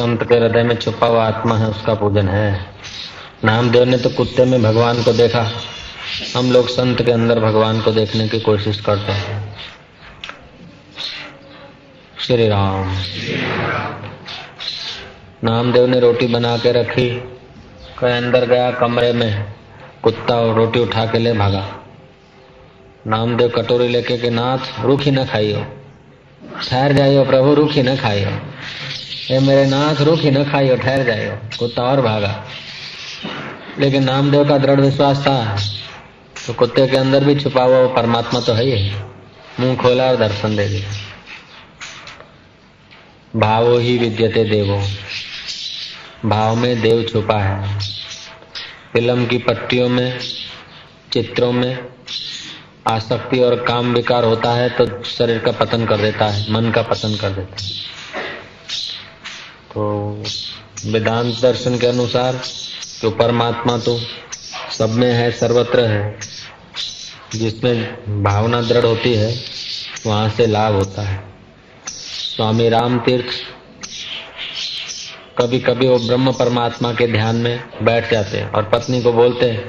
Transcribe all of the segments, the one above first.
संत के हृदय में छुपा हुआ आत्मा है, उसका पूजन है। नामदेव ने तो कुत्ते में भगवान को देखा। हम लोग संत के अंदर भगवान को देखने की कोशिश करते हैं। श्री राम नामदेव ने रोटी बना के रखी, कहीं, अंदर गया कमरे में। कुत्ता और रोटी उठा के ले भागा। नामदेव कटोरी लेके के नाथ, रूखी न खाइयो। ठहर जाइयो प्रभु, रूखी न खाइयो। ये मेरे नाथ रूखी न खाइयो ठहर जाइयो कुत्ता और भागा। लेकिन नामदेव का दृढ़ विश्वास था। तो कुत्ते के अंदर भी छुपा हुआ परमात्मा तो है ही। मुँह खोला और दर्शन दे दिया। भावो ही विद्यते देवो। भाव में देव छुपा है। फ़िल्म की पट्टियों में, चित्रों में आसक्ति और काम विकार होता है तो शरीर का पतन कर देता है, मन का पतन कर देता है। तो वेदांत दर्शन के अनुसार तो परमात्मा तो सब में है, सर्वत्र है। जिसमें भावना दृढ़ होती है, वहाँ से लाभ होता है। स्वामी राम तीर्थ कभी कभी वो ब्रह्म परमात्मा के ध्यान में बैठ जाते हैं और पत्नी को बोलते हैं,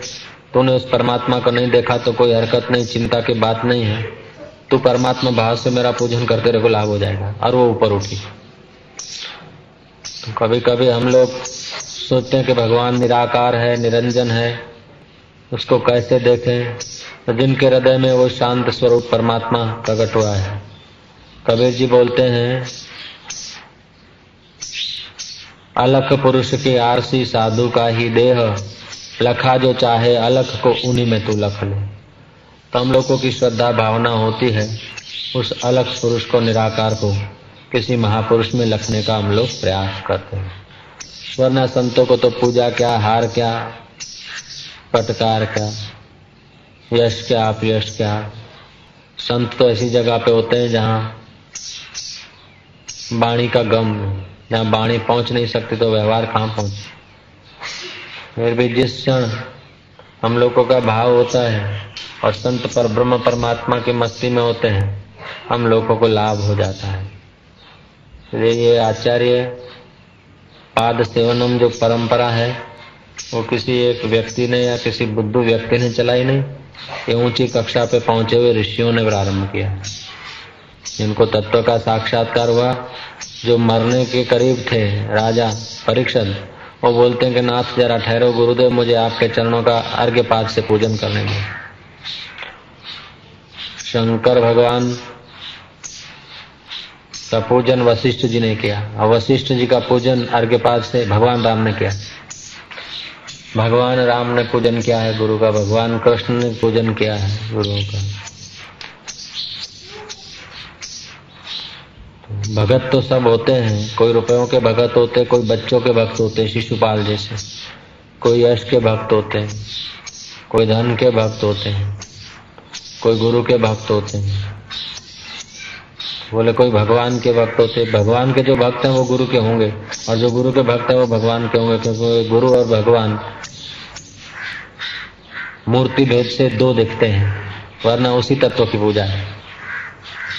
तूने उस परमात्मा को नहीं देखा तो कोई हरकत नहीं, चिंता की बात नहीं है। तू परमात्मा भाव से मेरा पूजन करते रहे लाभ हो जाएगा। और वो ऊपर उठी। कभी कभी हम लोग सोचते हैं कि भगवान निराकार है, निरंजन है, उसको कैसे देखें? तो जिनके हृदय में वो शांत स्वरूप परमात्मा प्रकट हुआ है। कबीर जी बोलते हैं, अलख पुरुष के आरसी साधु का ही देह, लखा जो चाहे, अलख को उन्हीं में तू लख ले। तो हम लोगों की श्रद्धा भावना होती है, उस अलग पुरुष को निराकार को। किसी महापुरुष में लखने का हम लोग प्रयास करते हैं। वरना संतों को तो पूजा क्या, हार क्या पटकार क्या, यश क्या, अपयश क्या। संत तो ऐसी जगह पे होते हैं जहाँ बाणी का गम जहाँ बाणी पहुँच नहीं सकती तो व्यवहार कहाँ पहुँच? फिर भी जिस क्षण हम लोगों का भाव होता है और संत पर ब्रह्म परमात्मा की मस्ती में होते हैं, हम लोगों को लाभ हो जाता है। ये आचार्य पाद सेवनम जो परंपरा है, वो किसी एक व्यक्ति ने या किसी बुद्धू व्यक्ति ने चलाई नहीं, ये ऊँची कक्षा पे पहुँचे हुए ऋषियों ने प्रारंभ किया। जिनको तत्व का साक्षात्कार हुआ, जो मरने के करीब थे, राजा परीक्षण वो बोलते हैं कि नाथ जरा ठहरो, गुरुदेव मुझे आपके चरणों का अर्घ्य पाद से पूजन करने में शंकर भगवान का पूजन वशिष्ठ जी ने किया। और वशिष्ठ जी का पूजन अर्घ्य अर्घ्यपाद से भगवान राम ने किया। भगवान राम ने पूजन किया है, गुरु का भगवान कृष्ण ने पूजन किया है, गुरुओं का। भगत तो सब होते हैं, कोई रुपयों के भगत होते, कोई बच्चों के भक्त होते, शिशुपाल जैसे। कोई यश के भक्त होते हैं कोई धन के भक्त होते हैं कोई गुरु के भक्त होते। हैं बोले, कोई भगवान के भक्त होते, भगवान के जो भक्त हैं वो गुरु के होंगे। और जो गुरु के भक्त हैं वो भगवान के होंगे, क्योंकि गुरु और भगवान। मूर्ति भेद से दो दिखते हैं, वरना उसी तत्व की पूजा है।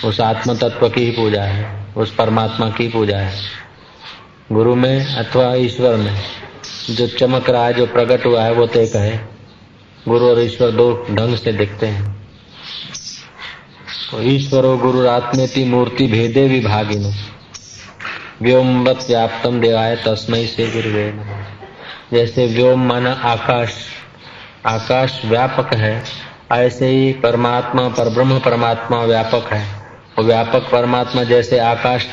उस आत्म तत्व की ही पूजा है, उस परमात्मा की पूजा है। गुरु में अथवा ईश्वर में, जो चमक रहा है, जो प्रकट हुआ है, वो तो एक है। गुरु और ईश्वर दो ढंग से दिखते हैं। तो ईश्वरो गुरुरात्मेति मूर्ति भेदे विभागिनो। व्योमवत व्याप्तम देवाय तस्मय से गुरुवे जैसे व्योम माना आकाश। आकाश व्यापक है, ऐसे ही परमात्मा पर ब्रह्म परमात्मा व्यापक है। वो व्यापक परमात्मा जैसे आकाश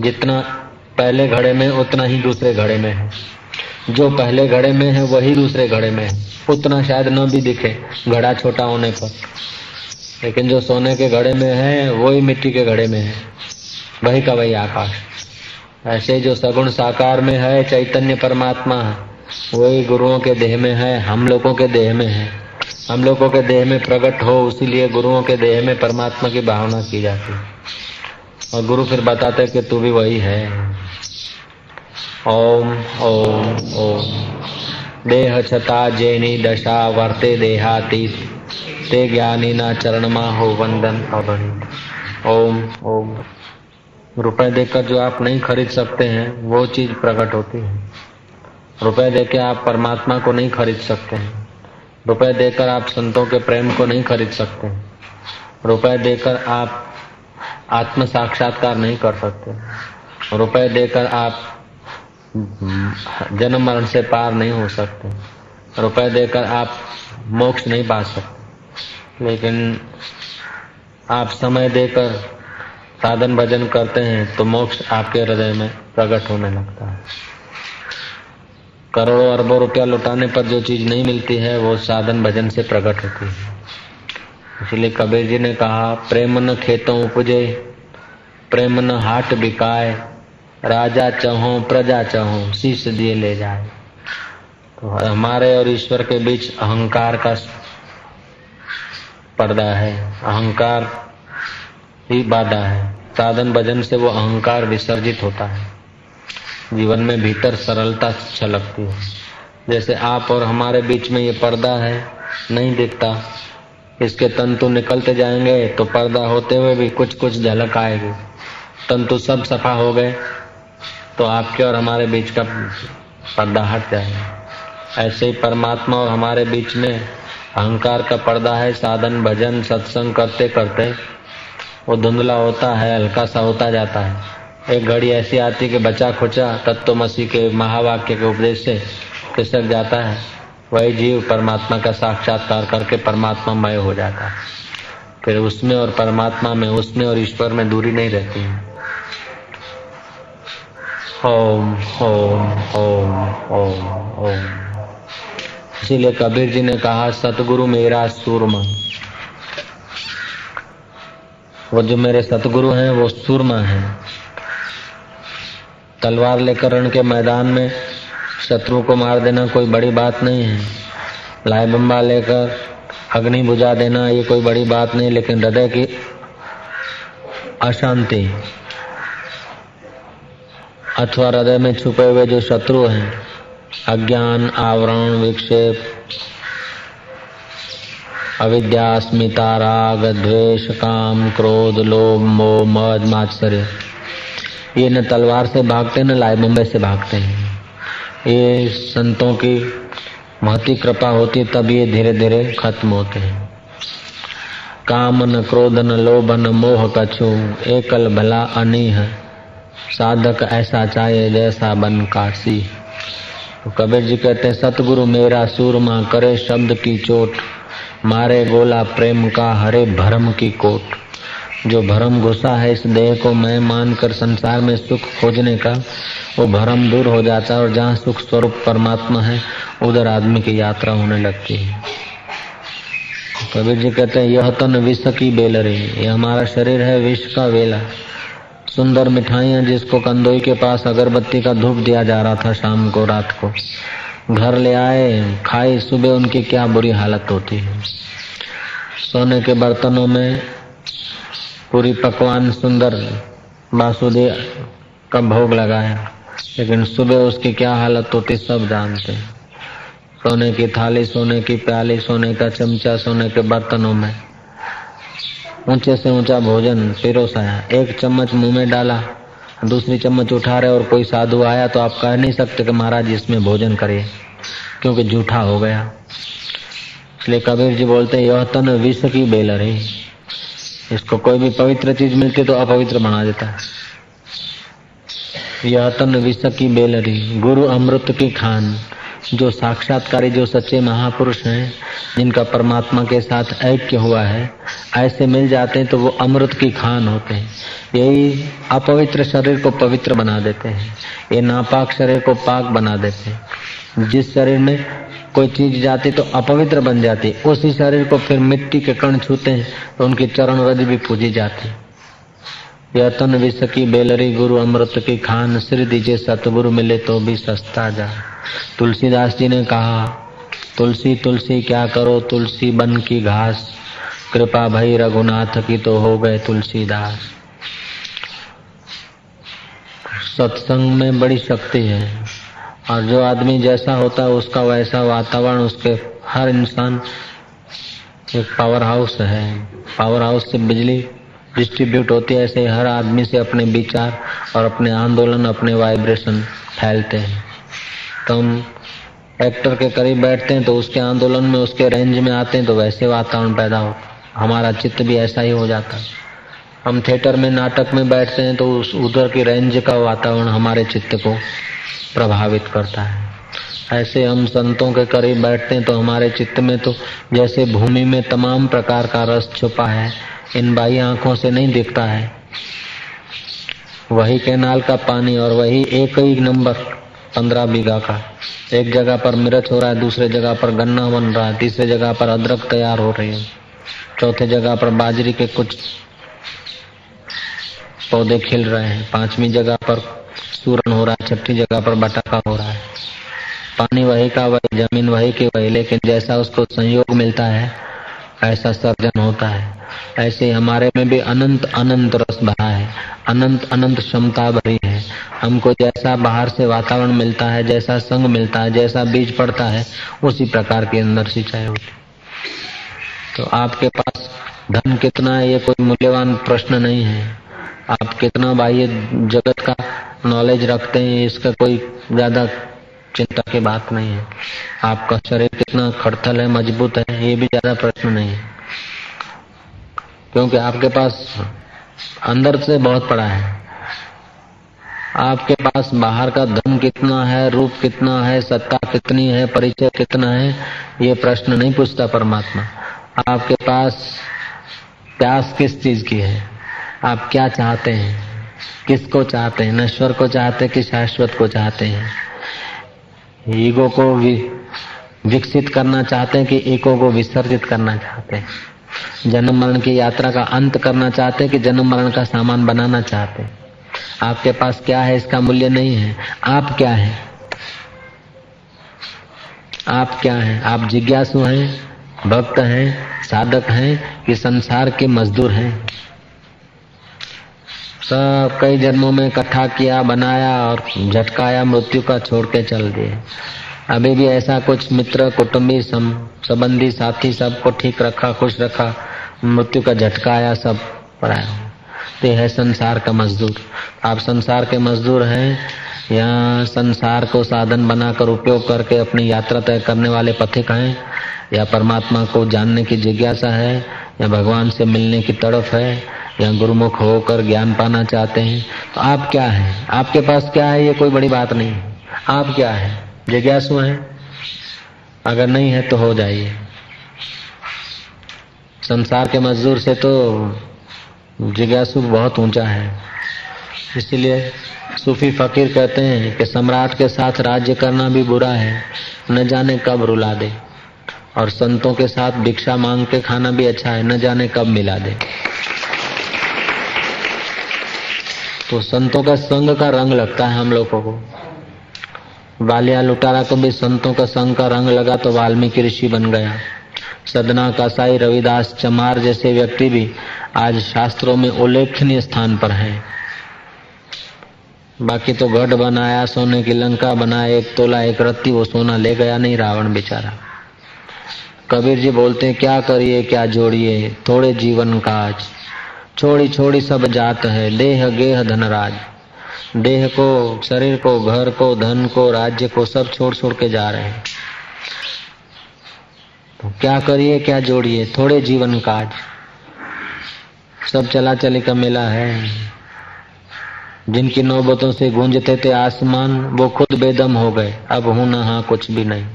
जितना पहले घड़े में, उतना ही दूसरे घड़े में है। जो पहले घड़े में है, वही दूसरे घड़े में है। उतना शायद न भी दिखे, घड़ा छोटा होने पर। लेकिन जो सोने के घड़े में है, वही मिट्टी के घड़े में है। वही का वही आकाश। ऐसे जो सगुण साकार में है, चैतन्य परमात्मा, वही गुरुओं के देह में है, हम लोगों के देह में है। हम लोगों के देह में प्रकट हो, उसीलिए गुरुओं के देह में परमात्मा की भावना की जाती है। और गुरु फिर बताते कि तू भी वही है। ओम ओम ओम। देह छता जेनी दशा वर्ते देहातीत। ते ज्ञानी ना चरण मा हो वंदन अभणी ओम ओम। रुपए देकर जो आप नहीं खरीद सकते हैं, वो चीज़ प्रकट होती है। रुपए देकर आप परमात्मा को नहीं खरीद सकते हैं। रुपए देकर आप संतों के प्रेम को नहीं खरीद सकते रुपए देकर आप आत्म साक्षात्कार नहीं कर सकते रुपए देकर आप जन्म मरण से पार नहीं हो सकते रुपए देकर आप मोक्ष नहीं पा सकते लेकिन आप समय देकर साधन भजन करते हैं तो मोक्ष आपके हृदय में प्रकट होने लगता है। करोड़ों अरबों रुपया लुटाने पर जो चीज़ नहीं मिलती है, वो साधन भजन से प्रकट होती है। इसलिए कबीर जी ने कहा, प्रेम न खेतों उपजे, प्रेम न हाट बिकाए, राजा चहो, प्रजा चहो, शीश दिए ले जाए। तो हमारे और ईश्वर के बीच अहंकार का पर्दा है, अहंकार ही बाधा है। साधन भजन से वो अहंकार विसर्जित होता है। जीवन में भीतर सरलता छलकती है। जैसे आप और हमारे बीच में ये पर्दा है, नहीं दिखता। इसके तंतु निकलते जाएँगे तो पर्दा होते हुए भी कुछ कुछ झलक आएगी। तंतु सब सफ़ा हो गए तो आपके और हमारे बीच का पर्दा हट जाएगा। ऐसे ही परमात्मा और हमारे बीच में अहंकार का पर्दा है, साधन, भजन, सत्संग करते करते वो धुंधला होता है, हल्का सा होता जाता है। एक घड़ी ऐसी आती कि बचा खुचा तत्व मसीह के महावाक्य के उपदेश से खिसक जाता है। वही जीव परमात्मा का साक्षात्कार करके परमात्मा मय हो जाता है। फिर उसमें और परमात्मा में, उसमें और ईश्वर में दूरी नहीं रहती है। ओम ओम ओम ओम ओम। इसीलिए कबीर जी ने कहा, सतगुरु मेरा सूरमा। वो जो मेरे सतगुरु हैं, वो सूरमा है। तलवार लेकर रण के मैदान में शत्रु को मार देना कोई बड़ी बात नहीं है। लाई बम्बा लेकर अग्नि बुझा देना, ये कोई बड़ी बात नहीं, लेकिन हृदय की अशांति अथवा हृदय में छुपे हुए जो शत्रु हैं अज्ञान, आवरण, विक्षेप, अविद्या, स्मिता, राग, द्वेष, काम, क्रोध, लोभ, मोह, मद, मात्सर्य। ये न तलवार से भागते, न लाई बम्बे से भागते हैं। ये संतों की महती कृपा होती तब ये धीरे धीरे खत्म होते हैं। काम न क्रोध, न लोभ, न मोह कछु एकल भला अनिह। साधक ऐसा चाहे, जैसा बन काशी। तो कबीर जी कहते हैं, सतगुरु मेरा सूरमा करे शब्द की चोट, मारे गोला प्रेम का हरे भरम की कोट। जो भरम घुसा है इस देह को मैं मानकर संसार में सुख खोजने का, वो भरम दूर हो जाता है और जहाँ सुख स्वरूप परमात्मा है, उधर आदमी की यात्रा होने लगती है। कबीर जी कहते हैं, यह तन विष की बेलरी ये हमारा शरीर है विष का वेला। सुंदर मिठाइयाँ जिसको कंदोई के पास अगरबत्ती का धूप दिया जा रहा था शाम को, रात को। घर ले आए, खाए, सुबह उनकी क्या बुरी हालत होती है। सोने के बर्तनों में पूरी पकवान सुंदर बासुदेव का भोग लगाया, लेकिन सुबह उसकी क्या हालत होती सब जानते हैं। सोने की थाली, सोने की प्याली, सोने का चमचा, सोने के बर्तनों में ऊँचे से ऊँचा भोजन पिरोसाया एक चम्मच मुँह में डाला, दूसरी चम्मच उठा रहे और कोई साधु आया तो आप कह नहीं सकते कि महाराज इसमें भोजन करिए क्योंकि जूठा हो गया। इसलिए कबीर जी बोलते यह तन विष की बेलर है। इसको कोई भी पवित्र चीज़ मिलती तो अपवित्र बना देता है। यह तन विष की बेलरी गुरु अमृत की खान, जो साक्षात्कारी, जो सच्चे महापुरुष हैं, जिनका परमात्मा के साथ ऐक्य हुआ है ऐसे मिल जाते हैं तो वो अमृत की खान होते हैं। यही अपवित्र शरीर को पवित्र बना देते हैं। ये नापाक शरीर को पाक बना देते हैं। जिस शरीर में कोई चीज़ जाती तो अपवित्र बन जाती। उसी शरीर को फिर मिट्टी के कण छूते हैं तो उनकी चरण रज भी पूजी जाती। यह तन विष की बेलरी गुरु अमृत की खान श्री दीजिए सतगुरु मिले तो भी सस्ता जा। तुलसीदास जी ने कहा, तुलसी तुलसी, क्या करो? तुलसी बन की घास। कृपा भई रघुनाथ की तो हो गए तुलसीदास। सत्संग में बड़ी शक्ति है। और जो आदमी जैसा होता है, उसका वैसा वातावरण, उसके हर इंसान एक पावर हाउस है। पावर हाउस से बिजली डिस्ट्रीब्यूट होती है, ऐसे हर आदमी से अपने विचार और अपने आंदोलन, अपने वाइब्रेशन फैलते हैं। तो हम एक्टर के करीब बैठते हैं तो उसके आंदोलन में, उसके रेंज में आते हैं तो वैसे वातावरण पैदा हो। हमारा चित्त भी ऐसा ही हो जाता है। हम थिएटर में, नाटक में बैठते हैं तो उस, उधर की रेंज का वातावरण हमारे चित्त को प्रभावित करता है। ऐसे हम संतों के करीब बैठते हैं तो हमारे चित्त में तो जैसे भूमि में तमाम प्रकार का रस छुपा है, इन बाई आँखों से नहीं दिखता है। वही कैनाल का पानी और वही एक ही नंबर पंद्रह बीघा का। एक जगह पर मिर्च हो रहा है, दूसरे जगह पर गन्ना बन रहा है, तीसरे जगह पर अदरक तैयार हो रही है। चौथे जगह पर बाजरी के कुछ पौधे खिल रहे हैं। पांचवी जगह पर सूरन हो रहा है। छठी जगह पर बटाका हो रहा है। पानी वही का वही, ज़मीन वही की वही, लेकिन जैसा उसको संयोग मिलता है, ऐसा सर्जन होता है। ऐसे हमारे में भी अनंत अनंत रस भरा है। अनंत अनंत क्षमता भरी है। हमको जैसा बाहर से वातावरण मिलता है, जैसा संग मिलता है, जैसा बीज पड़ता है, उसी प्रकार के अंदर सिंचाई होती तो आपके पास धन कितना है, ये कोई मूल्यवान प्रश्न नहीं है। आप कितना बाह्य जगत का नॉलेज रखते हैं, इसका कोई ज़्यादा चिंता की बात नहीं है। आपका शरीर कितना खड़थल है, मज़बूत है, ये भी ज़्यादा प्रश्न नहीं है। क्योंकि आपके पास अंदर से बहुत पड़ा है। आपके पास बाहर का धन कितना है, रूप कितना है, सत्ता कितनी है, परिचय कितना है, ये प्रश्न नहीं पूछता परमात्मा। आपके पास प्यास किस चीज़ की है? आप क्या चाहते हैं? किसको चाहते हैं? नश्वर को चाहते हैं कि शाश्वत को चाहते हैं? ईगो को विकसित करना चाहते हैं कि ईगो को विसर्जित करना चाहते हैं? जन्म मरण की यात्रा का अंत करना चाहते हैं कि जन्म मरण का सामान बनाना चाहते हैं? आपके पास क्या है? इसका मूल्य नहीं है। आप क्या है? आप क्या हैं? आप जिज्ञासु हैं? भक्त हैं, साधक हैं कि संसार के मजदूर हैं। सब कई जन्मों में इकट्ठा किया, बनाया और झटकाया, मृत्यु का छोड़ के चल दिए। अभी भी ऐसा कुछ मित्र, कुटुंबी संबंधी साथी सबको ठीक रखा, खुश रखा, मृत्यु का झटका आया सब पढ़ाया तो है संसार का मजदूर। आप संसार के मजदूर हैं, या संसार को साधन बनाकर, उपयोग करके अपनी यात्रा तय करने वाले पथिक हैं या परमात्मा को जानने की जिज्ञासा है, या भगवान से मिलने की तड़फ है, या गुरुमुख होकर ज्ञान पाना चाहते हैं तो आप क्या है? आपके पास क्या है? ये कोई बड़ी बात नहीं। आप क्या है? जिज्ञासु हैं? अगर नहीं है तो हो जाइए। संसार के मजदूर से तो जिज्ञासु बहुत ऊँचा है। इसलिए सूफी फकीर कहते हैं कि सम्राट के साथ राज्य करना भी बुरा है, न जाने कब रुला दे। और संतों के साथ भिक्षा मांग के खाना भी अच्छा है, न जाने कब मिला दे। तो संतों का संग का रंग लगता है हम लोगों को। बालिया लुटारा को भी संतों का संग का रंग लगा तो वाल्मीकि ऋषि बन गया। सदना कासाई रविदास चमार जैसे व्यक्ति भी आज शास्त्रों में उल्लेखनीय स्थान पर हैं। बाकी तो गढ़ बनाया, सोने की लंका बनाया, एक तोला, एक रत्ती वो सोना ले गया नहीं रावण बेचारा। कबीर जी बोलते हैं, क्या करिए, क्या जोड़िए? थोड़े जीवन काज। छोड़ी छोड़ी सब जात है देह गेह, धनराज। देह को, शरीर को, घर को, धन को, राज्य को, सब छोड़ छोड़ के जा रहे हैं। तो क्या करिए, क्या जोड़िए? थोड़े जीवन काज। सब चला चले का मेला है। जिनकी नौबतों से गूंजते थे आसमान, वो खुद बेदम हो गए। अब हूँ ना हाँ कुछ भी नहीं।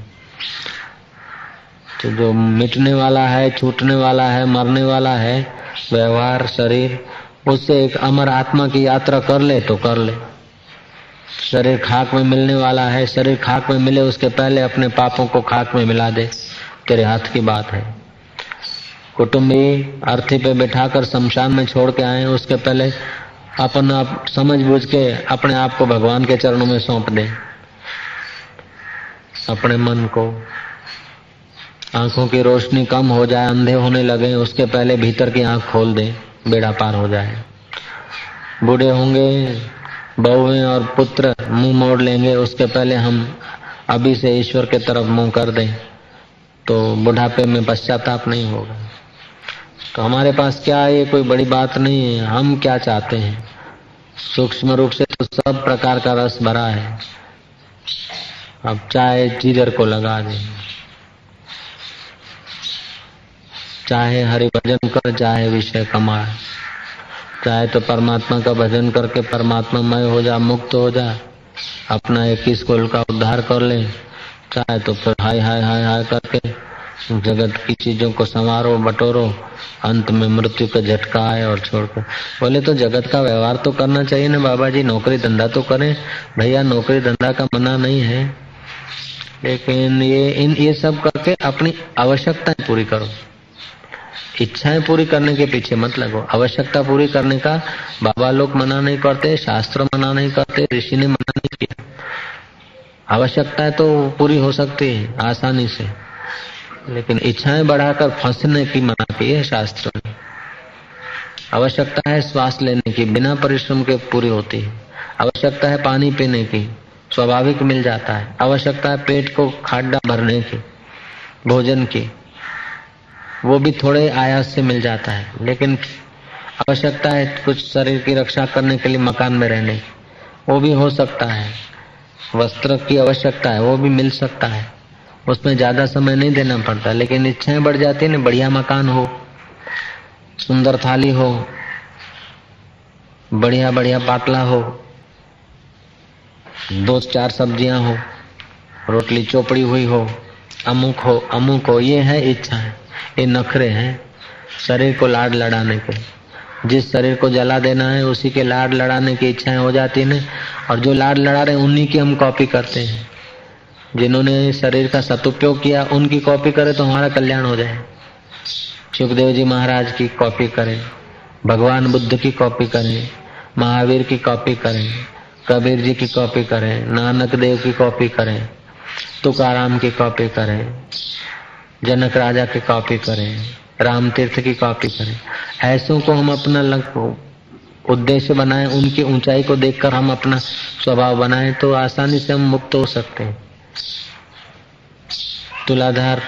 तो जो मिटने वाला है, छूटने वाला है, मरने वाला है, व्यवहार, शरीर, उससे एक अमर आत्मा की यात्रा कर ले तो कर ले। शरीर खाक में मिलने वाला है, शरीर खाक में मिले उसके पहले अपने पापों को खाक में मिला दे। तेरे हाथ की बात है। कुटुंबी अर्थी पे बैठाकर शमशान में छोड़ के आए, उसके पहले अपन आप समझ बूझ के अपने आप को भगवान के चरणों में सौंप दे। अपने मन को आँखों की रोशनी कम हो जाए, अंधे होने लगे, उसके पहले भीतर की आँख खोल दे, बेड़ा पार हो जाए। बूढ़े होंगे बहुएँ और पुत्र, मुँह मोड़ लेंगे, उसके पहले हम अभी से ईश्वर के तरफ़ मुँह कर दें तो बुढ़ापे में पश्चाताप नहीं होगा। तो हमारे पास क्या है, ये कोई बड़ी बात नहीं है, हम क्या चाहते हैं? सूक्ष्म रूप से तो सब प्रकार का रस भरा है। अब चाहे जिधर को लगा दे। चाहे हरि भजन कर, चाहे विषय कमाए चाहे तो परमात्मा का भजन करके परमात्मा मय हो जा, मुक्त हो जा, अपना एक स्कूल का उद्धार कर ले। चाहे तो फिर हाय हाय हाय हाय करके जगत की चीज़ों को संवारो, बटोरो, अंत में मृत्यु का झटका आए और छोड़कर बोले तो जगत का व्यवहार तो करना चाहिए ना बाबा जी नौकरी धंधा तो करें। भैया, नौकरी धंधा का मना नहीं है। लेकिन ये, इन, ये सब करके अपनी आवश्यकताएँ पूरी करो। इच्छाएँ पूरी करने के पीछे मत लगो। आवश्यकता पूरी करने का बाबा लोग मना नहीं करते, शास्त्र मना नहीं करते, ऋषि ने मना नहीं किया। आवश्यकताएँ तो पूरी हो सकती है, आसानी से। लेकिन इच्छाएँ बढ़ाकर फंसने की मना की है शास्त्र में आवश्यकता है श्वास लेने की, बिना परिश्रम के पूरी होती है। आवश्यकता है पानी पीने की, स्वाभाविक मिल जाता है। आवश्यकता है पेट को खाड्डा भरने की, भोजन की। वो भी थोड़े आयास से मिल जाता है। लेकिन आवश्यकता है कुछ शरीर की रक्षा करने के लिए मकान में रहने। वो भी हो सकता है। वस्त्र की आवश्यकता है, वो भी मिल सकता है। उसमें ज़्यादा समय नहीं देना पड़ता, लेकिन इच्छाएँ बढ़ जाती है ना, बढ़िया मकान हो, सुंदर थाली हो बढ़िया बढ़िया पातला हो दो चार सब्ज़ियाँ हो, रोटली चोपड़ी हुई हो, अमुक हो अमुक हो, ये है इच्छा है ये नखरे हैं शरीर को लाड लड़ाने को। जिस शरीर को जला देना है, उसी के लाड लड़ाने की इच्छाएँ हो जाती है और जो लाड लड़ा रहे उन्हीं की हम कॉपी करते हैं। जिन्होंने शरीर का सदुपयोग किया, उनकी कॉपी करे तो हमारा कल्याण हो जाए। सुखदेव जी महाराज की कॉपी करें, भगवान बुद्ध की कॉपी करें, महावीर की कॉपी करें, कबीर जी की कॉपी करें, नानक देव की कॉपी करें, तुकाराम की कॉपी करें। जनक राजा की कॉपी करें राम तीर्थ की कॉपी करें। ऐसों को हम अपना उद्देश्य बनाए, उनकी ऊंचाई को देखकर हम अपना स्वभाव बनाए तो आसानी से हम मुक्त हो सकते हैं। तुलाधार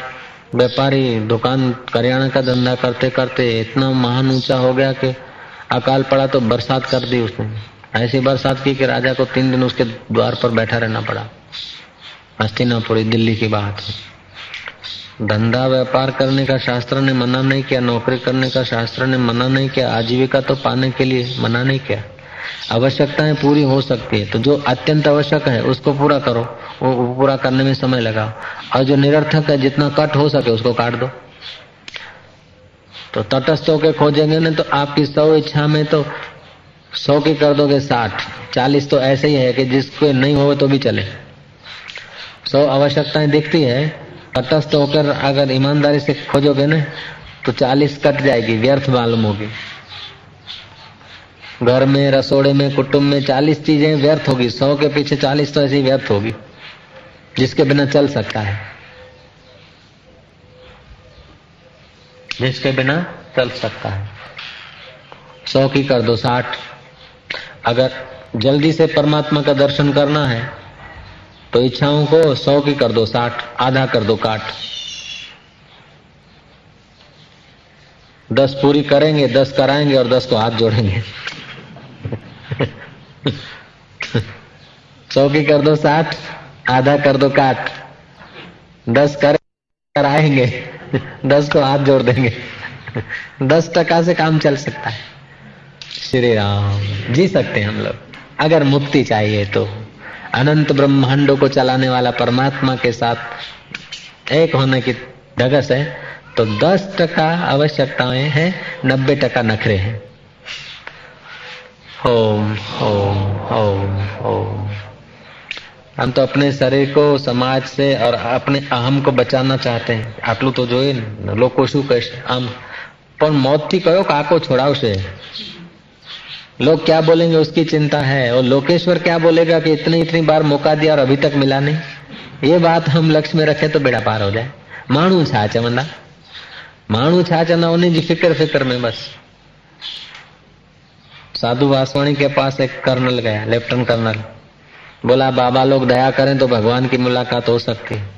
व्यापारी दुकान करियाना का धंधा करते करते इतना महान ऊँचा हो गया कि अकाल पड़ा तो बरसात कर दी उसने। ऐसी बरसात की कि राजा को तीन दिन उसके द्वार पर बैठा रहना पड़ा। हस्तिनापुरी, दिल्ली की बात है। धंधा व्यापार करने का शास्त्र ने मना नहीं किया, नौकरी करने का शास्त्र ने मना नहीं किया, आजीविका तो पाने के लिए मना नहीं किया। आवश्यकताएँ पूरी हो सकती है तो जो अत्यंत आवश्यक है, उसको पूरा करो, वो पूरा करने में समय लगाओ। और जो निरर्थक है, जितना कट हो सके, उसको काट दो। तो तटस्थ होकर खोजेंगे ना तो आपकी सौ इच्छा में तो सौ की कर दोगे साठ, चालीस तो ऐसे ही है कि जिसको नहीं हो तो भी चले। सौ आवश्यकताएँ दिखती है तटस्थ होकर अगर ईमानदारी से खोजोगे ना तो चालीस कट जाएगी, व्यर्थ मालूम होगी। घर में, रसोड़े में, कुटुंब में चालीस चीज़ें व्यर्थ होगी, सौ के पीछे चालीस तो ऐसी व्यर्थ होगी, जिसके बिना चल सकता है। जिसके बिना चल सकता है। सौ की कर दो साठ। अगर जल्दी से परमात्मा का दर्शन करना है तो इच्छाओं को सौ की कर दो साठ, आधा कर दो काट। दस पूरी करेंगे, दस कराएँगे और दस को हाथ जोड़ेंगे। सौ की कर दो साठ, आधा कर दो काट। दस कर, कराएँगे, दस को हाथ जोड़ देंगे। दस टका से काम चल सकता है। श्री राम, जी सकते हैं हम लोग। अगर मुक्ति चाहिए तो। अनंत ब्रह्मांडों को चलाने वाला परमात्मा के साथ एक होने की ढगस है तो दस टका आवश्यकताएं हैं नब्बे टका नखरे हैं ओम ओम ओम ओम हम तो अपने शरीर को समाज से और अपने अहम को बचाना चाहते हैं આટલું તો જોઈએ ને લોકો શું કહેશે આમ પણ મોત થી કયો કાકો છોડાવશે लोग क्या बोलेंगे उसकी चिंता है और लोकेश्वर क्या बोलेगा कि इतनी इतनी बार मौका दिया और अभी तक मिला नहीं? ये बात हम लक्ष्य में रखे तो बेड़ा पार हो जाए। मानू छा चवंदा मानू छा चवंदा उन्हें जी फ़िक्र फ़िक्र में बस। साधु वासवाणी के पास एक कर्नल गया लेफ्टिनेंट कर्नल। बोला, बाबा लोग दया करें तो भगवान की मुलाकात हो सकती। है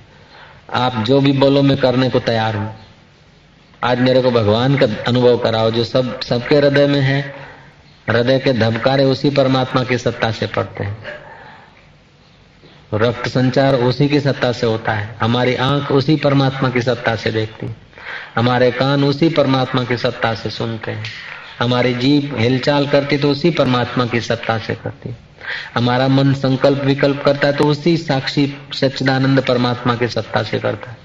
आप जो भी बोलो, मैं करने को तैयार हूँ। आज मेरे को भगवान का अनुभव कराओ, जो सब, सबके हृदय में है हृदय के धबकारे उसी परमात्मा की सत्ता से पड़ते हैं। रक्त संचार उसी की सत्ता से होता है। हमारी आँख उसी परमात्मा की सत्ता से देखती हमारे कान उसी परमात्मा की सत्ता से सुनते हैं। हमारी जीव हिलचाल करती तो उसी परमात्मा की सत्ता से करती हमारा मन संकल्प विकल्प करता है तो उसी साक्षी सच्चिदानंद परमात्मा की सत्ता से करता है।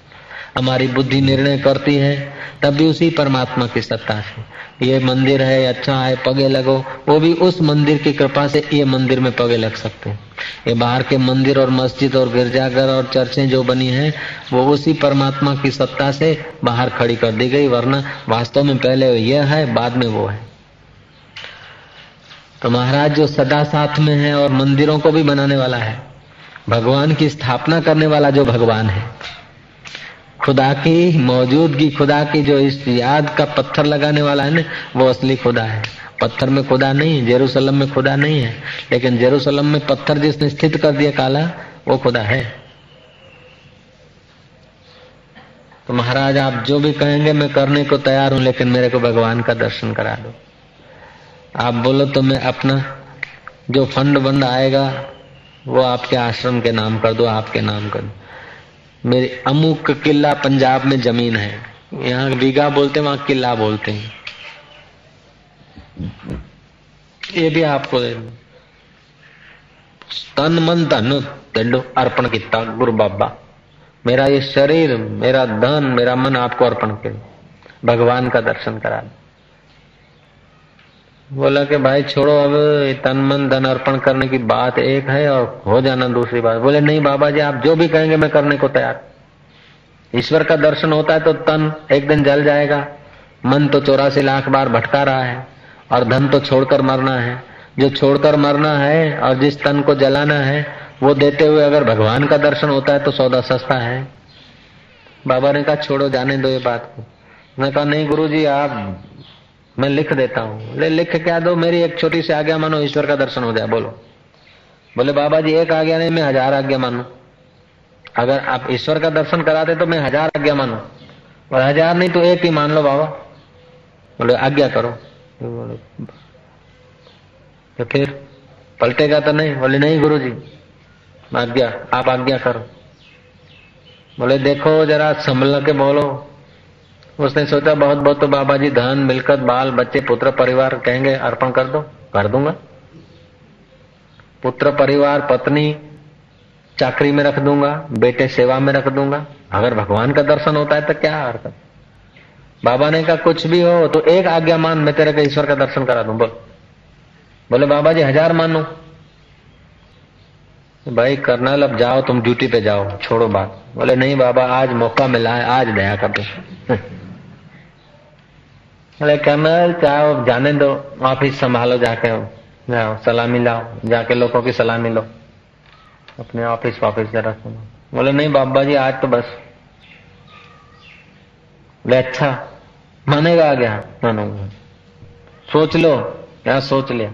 हमारी बुद्धि निर्णय करती है, तब भी उसी परमात्मा की सत्ता से। ये मंदिर है अच्छा है, पगे लगो, वो भी उस मंदिर की कृपा से ये मंदिर में पगे लग सकते हैं। ये बाहर के मंदिर और मस्जिद और गिरजाघर और चर्चें जो बनी है, वो उसी परमात्मा की सत्ता से बाहर खड़ी कर दी गई, वरना वास्तव में पहले यह है, बाद में वो है। तो महाराज जो सदा साथ में है और मंदिरों को भी बनाने वाला है, भगवान की स्थापना करने वाला जो भगवान है खुदा की मौजूदगी, खुदा की जो इस याद का पत्थर लगाने वाला है ना, वो असली खुदा है। पत्थर में खुदा नहीं है, जेरूसलम में खुदा नहीं है। लेकिन जेरूसलम में पत्थर जिसने स्थित कर दिया काला, वो खुदा है। तो महाराज, आप जो भी कहेंगे, मैं करने को तैयार हूँ, लेकिन मेरे को भगवान का दर्शन करा दो। आप बोलो तो मैं अपना जो फंड वंड आएगा, वो आपके आश्रम के नाम कर दो, आपके नाम कर दो। मेरे अमुक किला पंजाब में ज़मीन है। यहाँ बीघा बोलते वहाँ किला बोलते हैं। ये भी आपको तन मन धन तेडो अर्पण किया गुरु बाबा। मेरा ये शरीर, मेरा धन, मेरा मन आपको अर्पण कर। भगवान का दर्शन करा बोला कि भाई छोड़ो अब तन मन धन अर्पण करने की बात एक है और हो जाना दूसरी बात। बोले, नहीं बाबा जी, आप जो भी कहेंगे मैं करने को तैयार ईश्वर का दर्शन होता है तो तन एक दिन जल जाएगा। मन तो चौरासी लाख बार भटका रहा है और धन तो छोड़कर मरना है। जो छोड़कर मरना है और जिस तन को जलाना है, वो देते हुए अगर भगवान का दर्शन होता है तो सौदा सस्ता है। बाबा ने कहा, छोड़ो, जाने दो ये बात को। मैं कहा, नहीं गुरु जी आप मैं लिख देता हूँ। ले, लिख क्या दो, मेरी एक छोटी सी आज्ञा मानो, ईश्वर का दर्शन हो जाए, बोलो। बोले बाबा जी एक आज्ञा नहीं, मैं हज़ार आज्ञा मानू। अगर आप ईश्वर का दर्शन कराते तो मैं हज़ार आज्ञा मानू। और हज़ार नहीं तो एक ही मान लो, बाबा। बोले, आज्ञा करो। बोले तो फिर पलटेगा तो नहीं। बोले, नहीं गुरु जी आज्ञा, आप आज्ञा करो। बोले, देखो, जरा संभल के बोलो। उसने सोचा, बहुत बहुत तो बाबा जी धन, मिलकत, बाल, बच्चे, पुत्र, परिवार कहेंगे, अर्पण कर दो, कर दूँगा। पुत्र, परिवार, पत्नी, चाकरी में रख दूँगा, बेटे, सेवा में रख दूँगा। अगर भगवान का दर्शन होता है तो क्या हरकत बाबा ने कहा, कुछ भी हो तो एक आज्ञा मान, मैं तेरे को ईश्वर का दर्शन करा दूँ, बोल। बोले बाबा जी हज़ार मानो। भाई, करनल, अब जाओ, तुम ड्यूटी पे जाओ, छोड़ो बात। बोले, नहीं बाबा, आज मौका मिला है, आज दया कर दो। बोले कर्नल चाहो जाने दो ऑफ़िस संभालो जाके, जाओ, सलामी लाओ, जाके लोगों की सलामी लो, अपने ऑफ़िस वाफिस जरा सुनो बोले, नहीं बाबा जी, आज तो बस। बोले अच्छा मानेगा आ गया? मानूँगा। सोच लो क्या सोच लिया।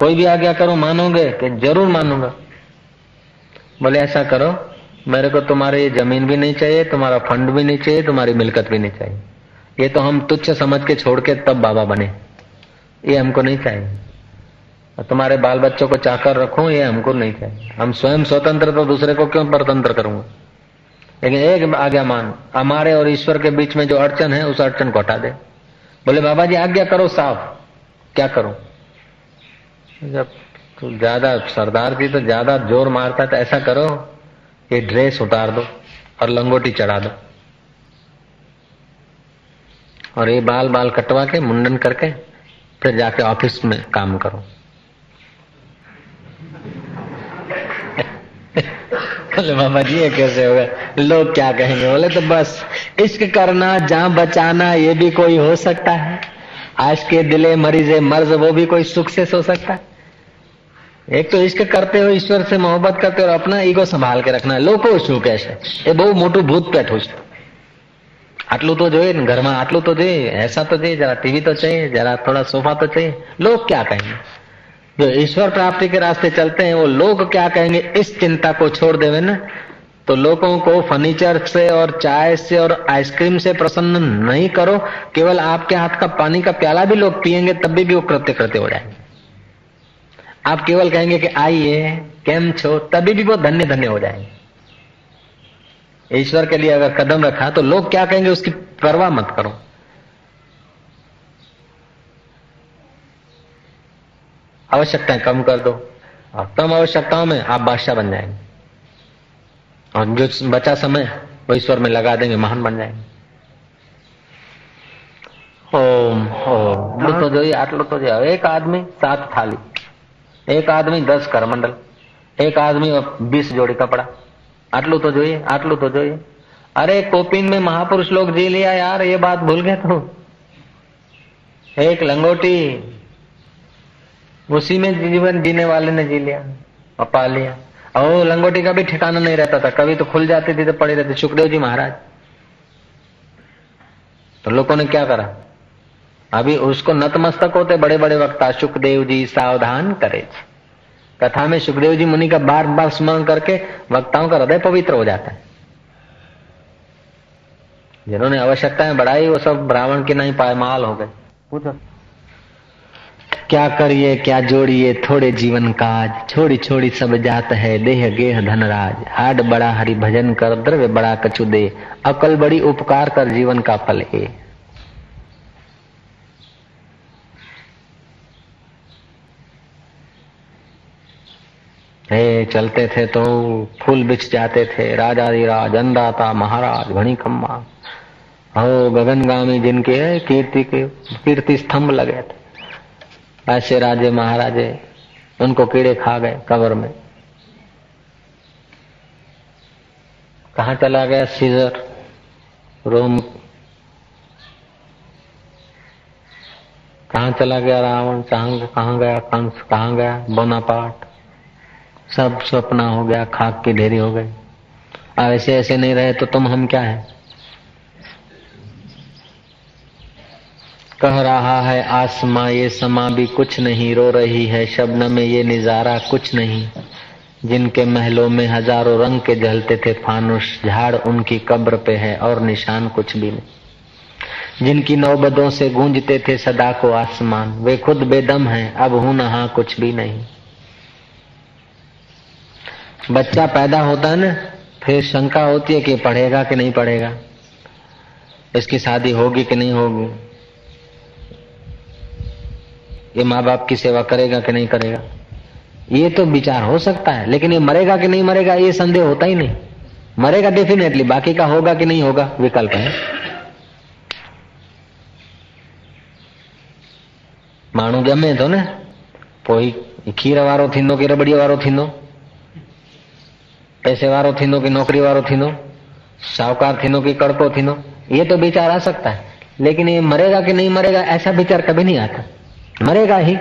कोई भी आज्ञा करो, मानोगे कि ज़रूर मानूँगा। बोले, ऐसा करो, मेरे को तुम्हारी ज़मीन भी नहीं चाहिए, तुम्हारा फंड भी नहीं चाहिए, तुम्हारी मिलकत भी नहीं चाहिए। ये तो हम तुच्छ समझ के छोड़ के तब बाबा बने। ये हमको नहीं चाहिए। तुम्हारे बाल बच्चों को चाकर रखो, ये हमको नहीं चाहिए। हम स्वयं स्वतंत्र तो दूसरे को क्यों परतंत्र करूँगा? लेकिन एक आज्ञा मान, हमारे और ईश्वर के बीच में जो अड़चन है, उस अड़चन को हटा दे। बोले, बाबा जी, आज्ञा करो साफ़। क्या करो? जब तो ज़्यादा सरदार जी तो ज़्यादा ज़ोर मारता है तो ऐसा करो, ये ड्रेस उतार दो और लंगोटी चढ़ा दो। और ये बाल बाल कटवा के मुंडन करके फिर जाके ऑफिस में काम करो बोले बाबा जी ये कैसे होगा लोग क्या कहेंगे बोले तो बस इश्क करना जहां बचाना ये भी कोई हो सकता है आज के दिले मरीजे मर्ज वो भी कोई सुख से सो सकता है एक तो इश्क करते हो ईश्वर से मोहब्बत करते हो और अपना ईगो संभाल के रखना લોકો શું કહેશે એ બહુ મોટું ભૂત બેઠું છે આટલું તો જોઈએ ને ઘરમાં આટલું તો જોઈએ ऐसा तो चाहिए जरा टीवी तो चाहिए जरा थोड़ा सोफा तो चाहिए लोग क्या कहेंगे जो ईश्वर प्राप्ति के रास्ते चलते हैं वो लोग क्या कहेंगे इस चिंता को छोड़ देवे ना तो लोगों को फर्नीचर से और चाय से और आइसक्रीम से प्रसन्न नहीं करो केवल आपके हाथ का पानी का प्याला भी लोग पिएंगे तब भी, भी वो कृत्य कृत्य हो जाएंगे आप केवल कहेंगे कि आइए केम छो तभी भी वो धन्य धन्य हो जाएंगे ईश्वर के लिए अगर कदम रखा तो लोग क्या कहेंगे, उसकी परवाह मत करो। आवश्यकताएँ कम कर दो और कम आवश्यकताओं में आप बादशाह बन जाएँगे। और जो बचा समय, वो ईश्वर में लगा देंगे, महान बन जाएँगे। ओम ओम। तो जो आटलो तो जो। एक आदमी, सात थाली। एक आदमी, दस करमंडल। एक आदमी, बीस जोड़ी कपड़ा। आटलू तो જોઈએ આટલું तो જોઈએ अरे कोपिन में महापुरुष लोग जी लिया यार ये बात भूल गए तो एक लंगोटी उसी में जीवन जीने वाले ने जी लिया और पा लिया और लंगोटी का भी ठिकाना नहीं रहता था कभी तो खुल जाती थी तो पड़ी रहती सुखदेव जी महाराज तो लोगों ने क्या करा अभी उसको नतमस्तक होते बड़े बड़े वक्ता सुखदेव जी सावधान करे कथा में सुखदेव जी मुनि का बार बार स्मरण करके वक्ताओं का हृदय पवित्र हो जाता है। जिन्होंने आवश्यकताएँ बढ़ाई वो सब ब्राह्मण के नहीं पायमाल हो गए। क्या करिए क्या जोड़िए थोड़े जीवन काज छोड़ी छोड़ी सब जात है देह गेह धनराज हाड बड़ा हरि भजन कर द्रव्य बड़ा कछु दे। अकल बड़ी उपकार कर जीवन का फल है चलते थे तो फूल बिछ जाते थे, राजा राज, अन्नदाता महाराज घनी खम्मा हो गगनगामी जिनके कीर्ति के, कीर्ति स्तंभ लगे थे। ऐसे राजे महाराजे, उनको कीड़े खा गए कबर में। कहा चला गया सीजर? रोम। कहा चला गया रावण? कहा गया कंस? कहा गया बोनापाट सब सपना हो गया, खाक की ढेरी हो गई ऐसे ऐसे नहीं रहे तो तुम हम क्या है? कह रहा है, आसमा ये समा भी कुछ नहीं, रो रही है शबन में ये निजारा कुछ नहीं। जिनके महलों में हज़ारों रंग के जलते थे फानुष, झाड़ उनकी कब्र पे है और निशान कुछ भी नहीं। जिनकी नौबदों से गूंजते थे सदा को आसमान, वे खुद बेदम हैं, अब हूँ नहा कुछ भी नहीं। बच्चा पैदा होता है ना, फिर शंका होती है कि पढ़ेगा कि नहीं पढ़ेगा? इसकी शादी होगी कि नहीं होगी? ये माँ बाप की सेवा करेगा कि नहीं करेगा? ये तो विचार हो सकता है, लेकिन ये मरेगा कि नहीं मरेगा, ये संदेह होता ही नहीं। मरेगा डेफिनेटली बाकी का होगा कि नहीं होगा, विकल्प है। माण्हू ॼमे थो न पोइ खीर वारो थींदो की रबड़ीअ वारो थींदो? पैसे वारो थींदो की नौकरी वारो थींदो, साहूकार थींदो की कड़को थींदो, ये तो विचार आ सकता है। लेकिन ये मरेगा कि नहीं मरेगा, ऐसा विचार कभी नहीं आता। मरेगा ही।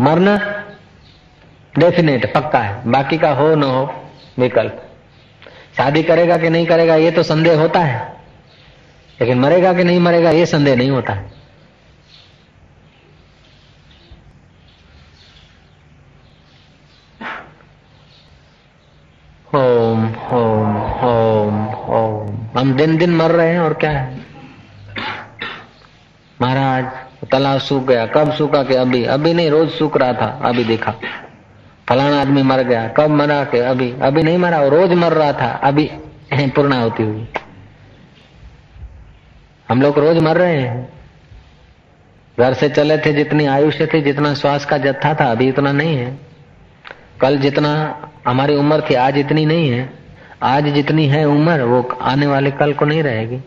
मरना डेफिनेट पक्का है। बाकी का हो, न हो, विकल्प। शादी करेगा कि नहीं करेगा, ये तो संदेह होता है। लेकिन मरेगा कि नहीं मरेगा, ये संदेह नहीं होता। है ओम ओम ओम ओम हम दिन दिन मर रहे हैं और क्या है? महाराज, तालाब सूख गया। कब सूखा के? अभी। अभी नहीं, रोज सूख रहा था। अभी देखा। फलाना आदमी मर गया। कब मरा के? अभी। अभी नहीं मरा रोज मर रहा था। अभी पूर्णा होती हुई। हम लोग रोज मर रहे हैं। घर से चले थे, जितनी आयुष्य थी, जितना श्वास का जत्था था, अभी इतना नहीं है। कल जितना हमारी उम्र थी, आज इतनी नहीं है। आज जितनी है उम्र, वो आने वाले कल को नहीं रहेगी।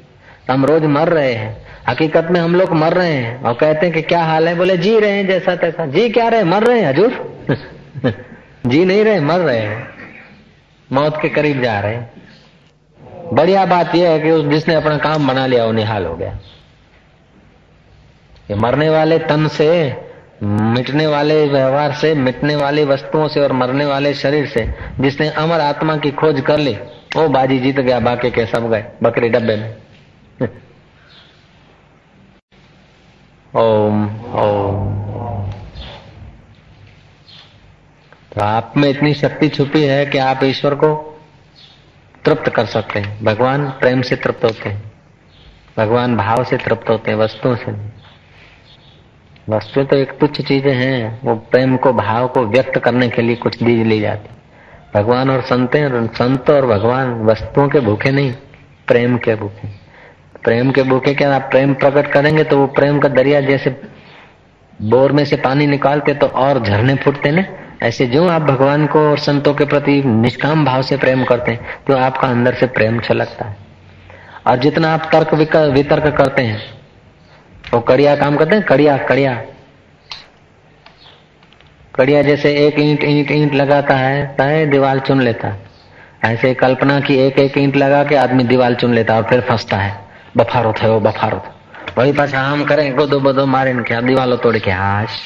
हम रोज मर रहे हैं। हकीकत में हम लोग मर रहे हैं। और कहते हैं कि क्या हाल है? बोले, जी रहे हैं जैसा तैसा। जी क्या रहे मर रहे हैं, हजूर? जी नहीं रहे, मर रहे हैं। मौत के करीब जा रहे हैं। बढ़िया बात यह है कि उस जिसने अपना काम बना लिया, वो निहाल हो गया। ये मरने वाले तन से मिटने वाले व्यवहार से, मिटने वाली वस्तुओं से और मरने वाले शरीर से, जिसने अमर आत्मा की खोज कर ली, वो बाजी जीत गया, बाकी के सब गए, बकरी डब्बे में। ओम ओम। तो आप में इतनी शक्ति छुपी है कि आप ईश्वर को तृप्त कर सकते हैं। भगवान प्रेम से तृप्त होते हैं। भगवान भाव से तृप्त होते हैं, वस्तुओं से। नहीं वस्तु तो एक तुच्छ चीज़ें हैं, वो प्रेम को, भाव को व्यक्त करने के लिए कुछ दी ली जाती। भगवान और संत और संत और भगवान वस्तुओं के भूखे नहीं, प्रेम के भूखे। प्रेम के भूखे क्या आप प्रेम प्रकट करेंगे तो वो प्रेम का दरिया जैसे बोर में से पानी निकालते तो और झरने फूटते ना? ऐसे जो आप भगवान को और संतों के प्रति निष्काम भाव से प्रेम करते हैं तो आपका अंदर से प्रेम छलकता है। और जितना आप तर्क वितर्क करते हैं वो कड़िया काम करते हैं कड़िया कड़िया कड़िया जैसे एक ईंट ईंट ईंट लगाता है चाहे दीवार चुन लेता है ऐसे कल्पना की एक एक ईंट लगा के आदमी दीवार चुन लेता है और फिर फंसता है बफारो थे वो बफारो वही पास हम करें गोदो बोदो मारे क्या दीवालो तोड़ के हाश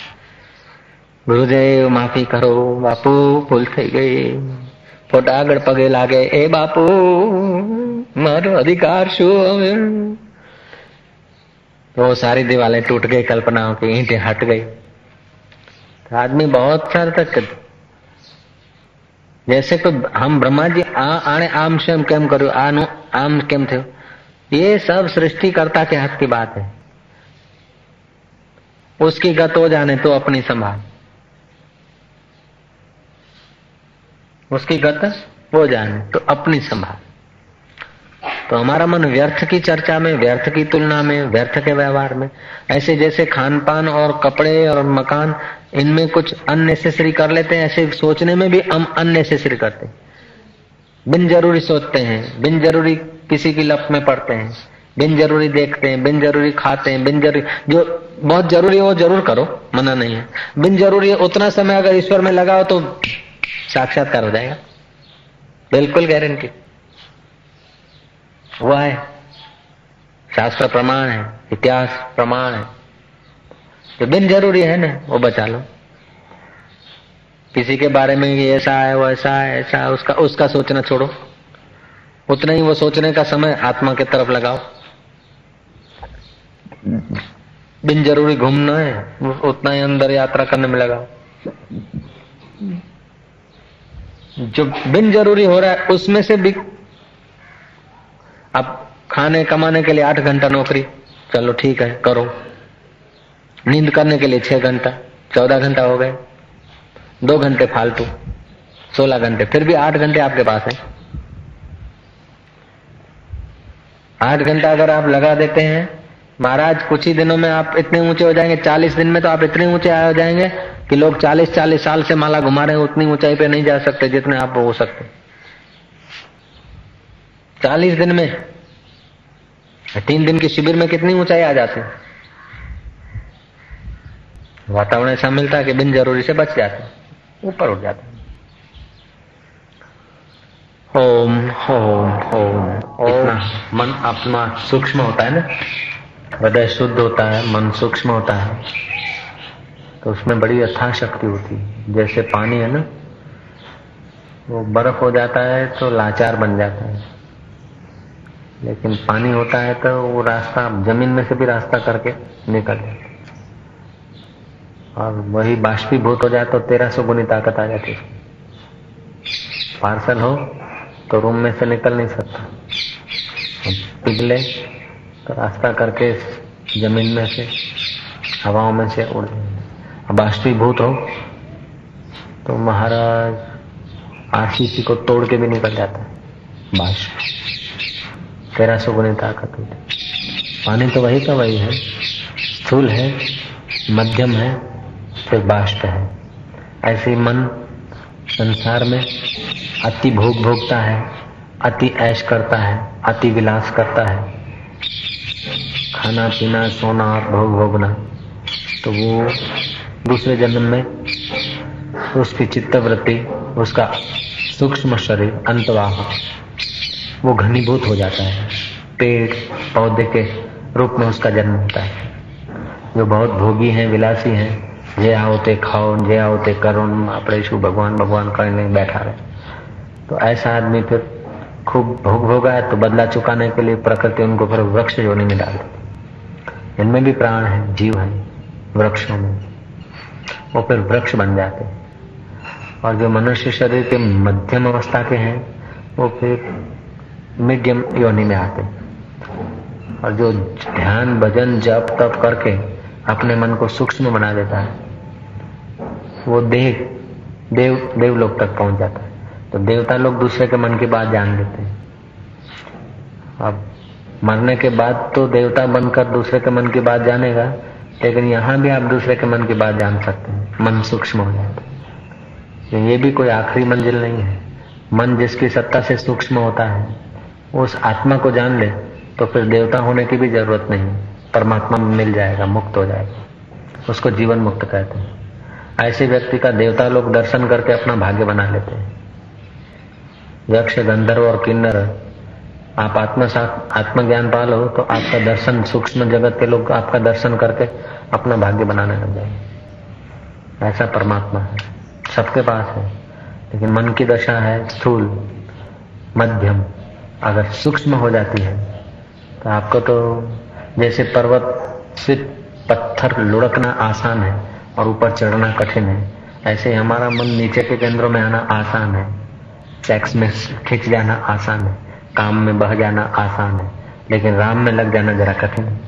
गुरुदेव माफी करो बापू भूल थी गई फोटा આગળ પગે લાગે એ બાપુ મારો અધિકાર શું હવે वो सारी दीवारें टूट गई, कल्पनाओं की ईंटें हट गई। तो आदमी बहुत सारे तक जैसे कोई हम ब्रह्मा जी आ, आने आम से केम करो, आनु आम केम थे। ये सब सृष्टिकर्ता के हाथ की बात है। उसकी गत हो जाने तो अपनी संभाल। उसकी गत हो जाने तो अपनी संभाल। तो हमारा मन व्यर्थ की चर्चा में, व्यर्थ की तुलना में, व्यर्थ के व्यवहार में, ऐसे जैसे खान पान और कपड़े और मकान, इनमें कुछ अननेसेसरी कर लेते हैं, ऐसे सोचने में भी हम अननेसेसरी करते हैं। बिन ज़रूरी सोचते हैं बिन ज़रूरी किसी की लप में पड़ते हैं बिन ज़रूरी देखते हैं बिन ज़रूरी खाते हैं बिन ज़रूरी जो बहुत ज़रूरी है वो ज़रूर करो, मना नहीं है। बिन ज़रूरी है उतना समय अगर ईश्वर में लगाओ तो साक्षात्कार हो जाएगा। बिल्कुल गारंटी। हुआ है। शास्त्र प्रमाण है, इतिहास प्रमाण है। जो बिन ज़रूरी है ना, वो बचा लो। किसी के बारे में ये ऐसा है, वो ऐसा है ऐसा है, उसका उसका सोचना छोड़ो। उतना ही वो सोचने का समय आत्मा की तरफ़ लगाओ। बिन ज़रूरी घूमना है, उतना ही अंदर यात्रा करने में लगाओ। जो बिन ज़रूरी हो रहा है, उसमें से भी अब खाने कमाने के लिए आठ घंटा नौकरी। चलो ठीक है, करो। नींद करने के लिए छह घंटा, चौदह घंटा हो गए। दो घंटे फालतू, सोलह घंटे, फिर भी आठ घंटे आपके पास है। आठ घंटा अगर आप लगा देते हैं, महाराज, कुछ ही दिनों में आप इतने ऊँचे हो जाएँगे, चालीस दिन में तो आप इतने ऊँचे हो जाएँगे कि लोग चालीस चालीस साल से माला घुमा रहे हैं, उतनी ऊंचाई पे नहीं जा सकते जितने आप हो सकते। चालीस दिन में तीन दिन की शिविर में कितनी ऊंचाई आ जाती? वातावरण ऐसा मिलता है कि बिन ज़रूरी से बच जाते ऊपर उठ जाते। ओम ओम ओम। ओम मन अपना सूक्ष्म होता है ना? हृदय शुद्ध होता है मन सूक्ष्म होता है। तो उसमें बड़ी अथाह शक्ति होती है। जैसे पानी है ना वो बर्फ़ हो जाता है तो लाचार बन जाता है। लेकिन पानी होता है तो वो रास्ता ज़मीन में से भी रास्ता करके निकल जाता और वही बाष्पीभूत हो जाए तो तेरह सौ गुनी ताकत आ जाती है। पार्सल हो तो रूम में से निकल नहीं सकता। पिघले तो रास्ता करके ज़मीन में से, हवाओं में से उड़ बाष्पीभूत हो तो महाराज आशीषी को तोड़ के भी निकल जाता है। बाष्प। तेरह सौ गुनी ताकत होती पानी तो वही का वही है। स्थूल है, मध्यम है, फिर बाष्प है। ऐसे मन संसार में अति भोग भोगता है, अति ऐश करता है, अति विलास करता है। खाना पीना सोना, भोग भोगना तो वो दूसरे जन्म में उसकी चित्तवृत्ति, उसका सूक्ष्म शरीर, अंतवाह, वो घनीभूत हो जाता है। पेड़ पौधे के रूप में उसका जन्म होता है जो बहुत भोगी हैं विलासी हैं जे आओ ते खाओ जे आओ ते करो આપણે શું ભગવાન ભગવાન કરીને बैठा रहे तो ऐसा आदमी फिर खूब भोग भोगा है तो बदला चुकाने के लिए प्रकृति उनको फिर वृक्ष योनि में डाल देती इनमें भी प्राण है जीव है वृक्षों में वो फिर वृक्ष बन जाते और जो मनुष्य शरीर के मध्यम अवस्था के हैं वो फिर मीडियम योनि में आते और जो ध्यान, भजन, जप, तप करके अपने मन को सूक्ष्म बना देता है, वो देह, देव, देवलोक तक पहुँच जाता है। तो देवता लोग दूसरे के मन की बात जान लेते हैं। अब मरने के बाद तो देवता बनकर दूसरे के मन की बात जानेगा, लेकिन यहाँ भी आप दूसरे के मन की बात जान सकते हैं। मन सूक्ष्म हो जाता है। ये भी कोई आखिरी मंजिल नहीं है। मन जिसकी सत्ता से सूक्ष्म होता है, उस आत्मा को जान ले तो फिर देवता होने की भी ज़रूरत नहीं। परमात्मा मिल जाएगा, मुक्त हो जाएगा। उसको जीवन मुक्त कहते हैं। ऐसे व्यक्ति का देवता लोग दर्शन करके अपना भाग्य बना लेते हैं। यक्ष गंधर्व और किन्नर, आप आत्म आत्मज्ञान पा लो तो आपका दर्शन, सूक्ष्म जगत के लोग आपका दर्शन करके अपना भाग्य बनाने लग जाए ऐसा परमात्मा है। सबके पास है। लेकिन मन की दशा है स्थूल, मध्यम। अगर सूक्ष्म हो जाती है तो आपको तो जैसे पर्वत से पत्थर लुढ़कना आसान है और ऊपर चढ़ना कठिन है, ऐसे हमारा मन नीचे के केंद्रों में आना आसान है सेक्स में खिंच जाना आसान है, काम में बह जाना आसान है, लेकिन राम में लग जाना जरा कठिन है।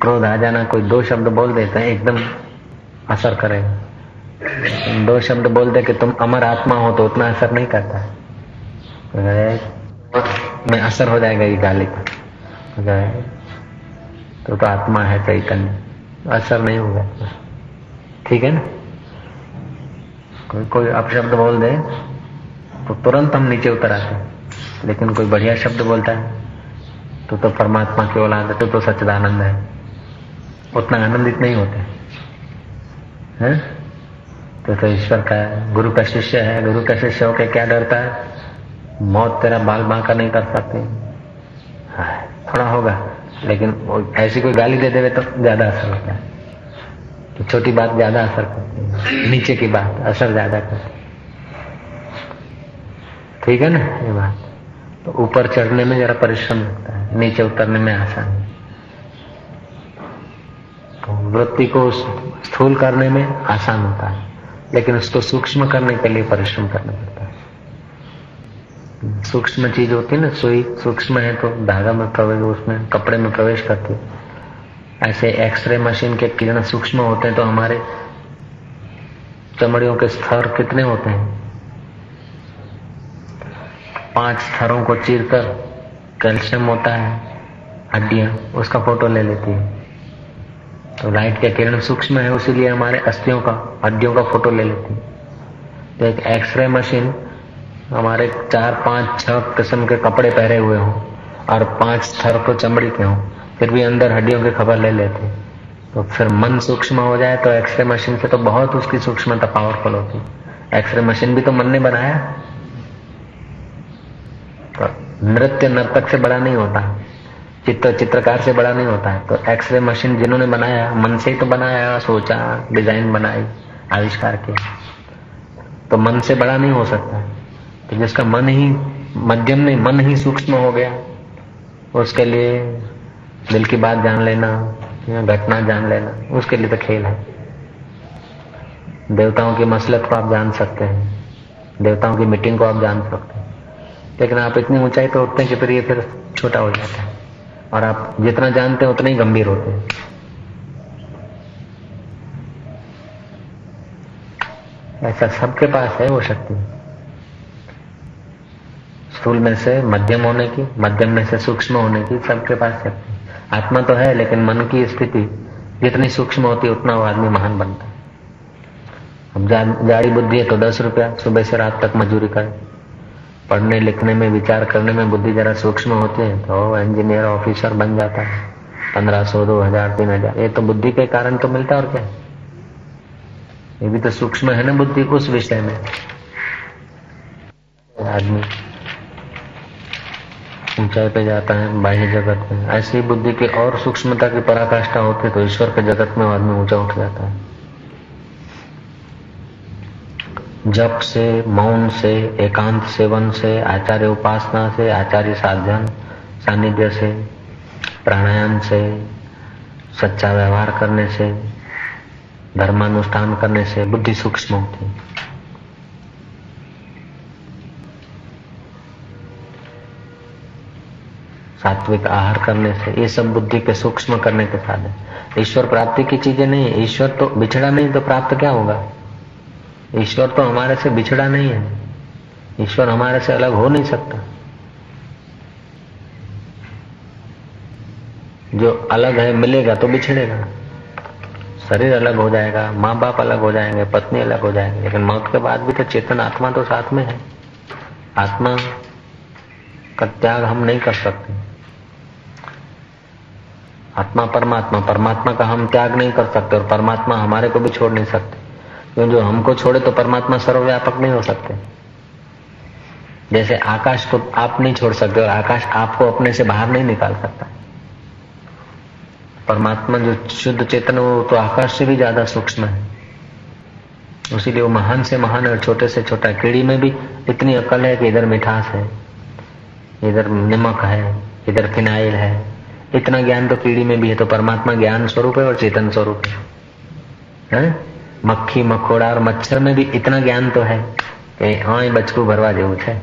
क्रोध आ जाना, कोई दो शब्द बोल देते हैं, एकदम असर करेगा दो शब्द बोल दे कि तुम अमर आत्मा हो तो उतना असर नहीं करता। है में असर हो जाएगा ये गाली का तो तो आत्मा है चैतन्य। असर नहीं होगा। ठीक है ना? कोई कोई अपशब्द बोल दे तो तुरंत हम नीचे उतर आते लेकिन कोई बढ़िया शब्द बोलता है तो तो परमात्मा की औलाद है तो तो सच्चिदानंद है। उतना आनंदित नहीं होते। हैं? तो तो ईश्वर का गुरु का शिष्य है, गुरु का शिष्य होकर क्या डरता है? मौत तेरा बाल बांका नहीं कर सकते थोड़ा होगा। लेकिन वो ऐसी कोई गाली दे देवे तो ज़्यादा असर होता है। तो छोटी बात ज़्यादा असर करती है। नीचे की बात असर ज़्यादा करती है। ठीक है ना? ये बात। तो ऊपर चढ़ने में जरा परिश्रम लगता है। नीचे उतरने में आसान तो वृत्ति को स्थूल करने में आसान होता है। लेकिन उसको सूक्ष्म करने के लिए परिश्रम करना पड़ता है। सूक्ष्म चीज़ होती है ना, सुई सूक्ष्म है तो धागा में प्रवेश, उसमें कपड़े में प्रवेश करती ऐसे एक्सरे मशीन के किरण सूक्ष्म होते हैं तो हमारे चमड़ियों के स्तर कितने होते हैं? पाँच स्तरों को चीर कर कैल्शियम होता है, हड्डियाँ, उसका फ़ोटो ले लेती है। तो लाइट के किरण सूक्ष्म है, उसीलिए हमारे अस्थियों का, हड्डियों का फ़ोटो ले लेती है। तो एक एक्सरे मशीन हमारे चार, पाँच, छह किस्म के कपड़े पहरे हुए हों और पाँच स्तर को चमड़ी के हों, फिर भी अंदर हड्डियों की खबर ले लेते। तो फिर मन सूक्ष्म हो जाए तो एक्सरे मशीन से तो बहुत उसकी सूक्ष्मता पावरफुल होती। एक्सरे मशीन भी तो मन ने बनाया। तो नृत्य नर्तक से बड़ा नहीं होता, चित्र चित्रकार से बड़ा नहीं होता। है तो एक्सरे मशीन जिन्होंने बनाया, मन से ही तो बनाया, सोचा डिज़ाइन बनाई, आविष्कार किया। तो मन से बड़ा नहीं हो सकता। तो जिसका मन ही, मध्यम नहीं, मन ही सूक्ष्म हो गया, उसके लिए दिल की बात जान लेना, या घटना जान लेना, उसके लिए तो खेल है। देवताओं की मसलत को आप जान सकते हैं, देवताओं की मीटिंग को आप जान सकते हैं। लेकिन आप इतनी ऊंचाई पर उठते हैं कि फिर ये फिर छोटा हो जाता है, और आप जितना जानते हैं उतना ही गंभीर होते हैं। ऐसा सबके पास है वो शक्ति। स्थूल में से मध्यम होने की मध्यम में से सूक्ष्म होने की सबके पास शक्ति आत्मा तो है लेकिन मन की स्थिति जितनी सूक्ष्म होती है उतना वो आदमी महान बनता है। अब जा, बुद्धि है तो दस रुपया सुबह से रात तक मजूरी करे। पढ़ने लिखने में विचार करने में बुद्धि जरा सूक्ष्म होती है तो इंजीनियर ऑफिसर बन जाता है। पंद्रह सौ दो हज़ार तीन हज़ार। ये तो बुद्धि के कारण तो मिलता और क्या? ये भी तो सूक्ष्म है ना बुद्धि उस विषय में। आदमी ऊंचाई पे जाता है, बाह्य जगत में। ऐसी बुद्धि की और सूक्ष्मता की पराकाष्ठा होती है तो ईश्वर के जगत में आदमी ऊँचा उठ जाता है। जप से, मौन से, एकांत सेवन से, आचार्य उपासना से, आचार्य साधन, सानिध्य से, प्राणायाम से, सच्चा व्यवहार करने से, धर्मानुष्ठान करने से बुद्धि सूक्ष्म होती सात्विक आहार करने से, ये सब बुद्धि के सूक्ष्म करने के साधन। ईश्वर प्राप्ति की चीज़ें नहीं है ईश्वर तो बिछड़ा नहीं तो प्राप्त क्या होगा? ईश्वर तो हमारे से बिछड़ा नहीं है। ईश्वर हमारे से अलग हो नहीं सकता। जो अलग है, मिलेगा तो बिछड़ेगा। शरीर अलग हो जाएगा माँ बाप अलग हो जाएँगे, पत्नी अलग हो जाएँगे, लेकिन मौत के बाद भी तो चेतन आत्मा तो साथ में है। आत्मा का त्याग हम नहीं कर सकते। आत्मा परमात्मा परमात्मा का हम त्याग नहीं कर सकते और परमात्मा हमारे को भी छोड़ नहीं सकते। क्यों, जो हमको छोड़े तो परमात्मा सर्वव्यापक नहीं हो सकते। जैसे आकाश को आप नहीं छोड़ सकते और आकाश आपको अपने से बाहर नहीं निकाल सकता। परमात्मा जो शुद्ध चेतन वो तो आकाश से भी ज़्यादा सूक्ष्म है। उसीलिए वो महान से महान और छोटे से छोटा कीड़ी में भी इतनी अकल है कि इधर मिठास है, इधर नमक है, इधर फिनाइल है। इतना ज्ञान तो कीड़ी में भी है तो परमात्मा ज्ञान स्वरूप है और चेतन स्वरूप है, है? मक्खी मकोड़ा और मच्छर में भी इतना ज्ञान तो है कि आय बचकું ભરવા જેવું છે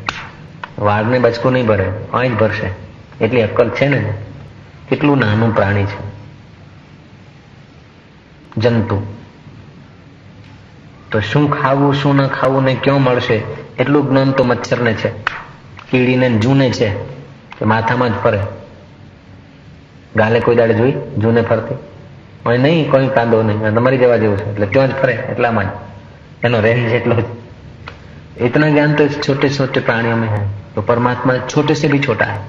વાઘને બચકું નહીં ભરે આય જ ભરશે એટલી અક્કલ છે ને કેટલું નાનું પ્રાણી છે જંતુ તો શું ખાવું શું ન ખાવું ને ક્યાં મળશે એટલું જ્ઞાન તો મચ્છરને છે કીડીને જૂને છે કે માથામાં જ ફરે ગાલે કોઈ દાડે જોઈ જૂને ફરતી નહીં કોઈ કાંદો નહીં તમારી જવા જેવું છે એટલે ત્યાં જ ફરે એટલામાં જ એનો રેન્જ એટલો જ इतना ज्ञान तो छोटे छोटे प्राणियों में है तो परमात्मा छोटे से भी छोटा है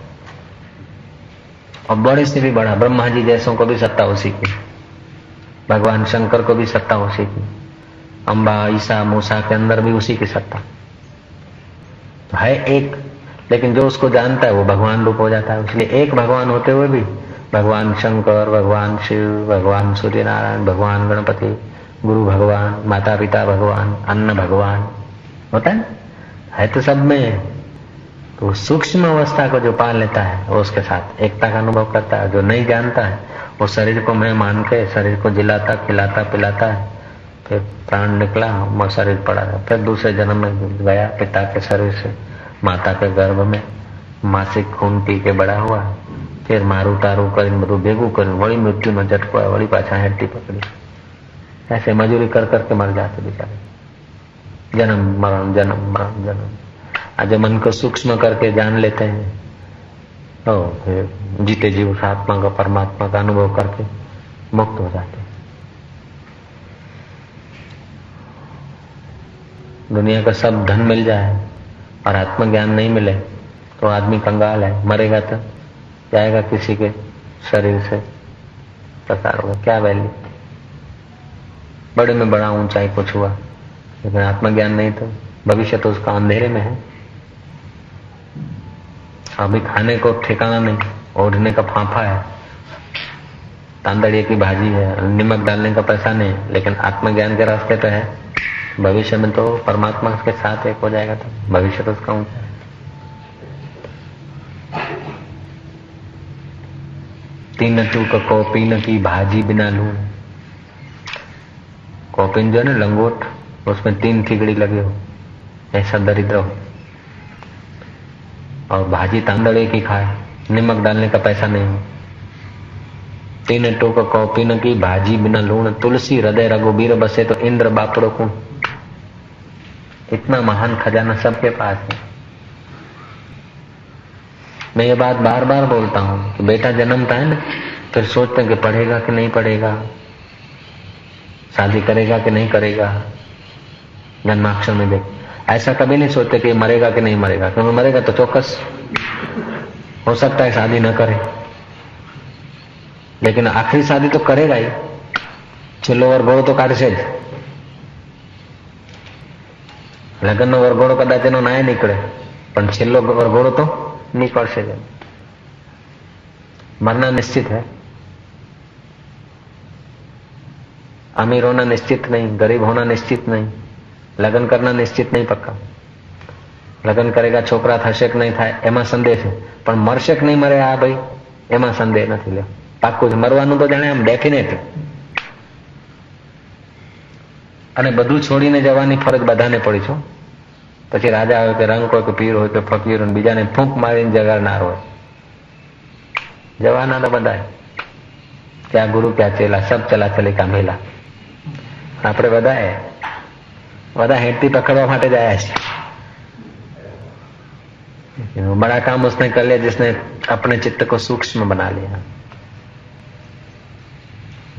और बड़े से भी बड़ा ब्रह्मा जी जैसों को भी सत्ता उसी की भगवान शंकर को भी सत्ता उसी की अम्बा ईसा मूसा के अंदर भी उसी की सत्ता तो है एक लेकिन जो उसको जानता है वो भगवान रूप हो जाता है इसलिए एक भगवान होते हुए भी भगवान शंकर, भगवान शिव, भगवान सूर्यनारायण, भगवान गणपति, गुरु भगवान माता पिता भगवान, अन्न भगवान, होता है है तो सब में। तो सूक्ष्म अवस्था को जो पाल लेता है, वो उसके साथ एकता का अनुभव करता है, जो नहीं जानता है, वो शरीर को मैं मान के, शरीर को जिलाता, खिलाता, पिलाता है, फिर प्राण निकला शरीर पड़ा है फिर दूसरे जन्म में गया पिता के शरीर से, माता के गर्भ में, मासिक खून पी के बड़ा हुआ फिर मारू तारू कर બધું ભેગું કર્યું વળી મૃત્યુનો ઝટકો વળી પાછા હેડતી पकड़ी ऐसे मजूरी कर करके मर जाते बेचारे जन्म मरण जन्म मरण जन्म आज मन को सूक्ष्म करके जान लेते हैं तो फिर जीते जी उस आत्मा का परमात्मा का अनुभव करके मुक्त हो जाते हैं दुनिया का सब धन मिल जाए और आत्मज्ञान नहीं मिले तो आदमी कंगाल है मरेगा तो जाएगा किसी के शरीर से प्रकार होगा। क्या वैल्यू बड़े में बड़ा ऊंचाई कुछ हुआ, लेकिन आत्मज्ञान नहीं तो भविष्य तो उसका अंधेरे में है। अभी खाने को ठिकाना नहीं, ओढ़ने का फांफा है। तांदड़िए की भाजी है, नमक डालने का पैसा नहीं, लेकिन आत्मज्ञान के रास्ते पे है। भविष्य में तो परमात्मा के साथ एक हो जाएगा तो भविष्य तो उसका ऊँचा है। तीन तू टूक कॉपीन की भाजी बिना लू कॉपिन जो है ना लंगोट उसमें तीन ठिगड़ी लगे हो ऐसा दरिद्र हो और भाजी तांदड़े की खाए नमक डालने का पैसा नहीं हो तीन टोक कॉपी न की भाजी बिना लूण तुलसी हृदय रघुबीर बसे तो इंद्र बापड़ो को इतना महान खजाना सबके पास है मैं ये बात बार बार बोलता हूं कि बेटा जन्मता है ना फिर सोचते हैं कि पढ़ेगा कि नहीं पढ़ेगा शादी करेगा कि नहीं करेगा जन्माक्षर में देख ऐसा कभी नहीं सोचते कि मरेगा कि नहीं मरेगा क्योंकि मरेगा तो चौकस हो सकता है शादी न करे लेकिन आखिरी शादी तो करेगा ही છેલ્લો વરઘોડો તો કાઢશે જ લગ્નનો વરઘોડો કદાચ એનો નાય નીકળે પણ છેલ્લો વરઘોડો તો નીકળશે જ मरना निश्चित है अमीर होना निश्चित नहीं गरीब होना निश्चित नहीं લગ્ન કરના નિશ્ચિત નહીં પક્કા લગ્ન કરેગા છોકરા થશે કે નહીં થાય એમાં સંદેહ છે પણ મરશે કે નહીં મરે આ ભાઈ એમાં સંદેહ નથી લ્યો પાક્કું છે મરવાનું તો જાણે આમ ડેફિનેટ અને બધું છોડીને જવાની ફરજ બધાને પડી છો પછી રાજા હોય કે રંગ હોય કે પીર હોય કે ફકીર હોય બીજાને ફૂંક મારીને જગાડનાર હોય જવાના તો બધા ક્યાં ગુરુ ક્યાં ચેલા સબ ચલા ચલી કા મેલા આપણે બધાએ બધા હેઠથી पकड़वा માટે जाया है बड़ा काम उसने कर लिया जिसने अपने चित्त को सूक्ष्म बना लिया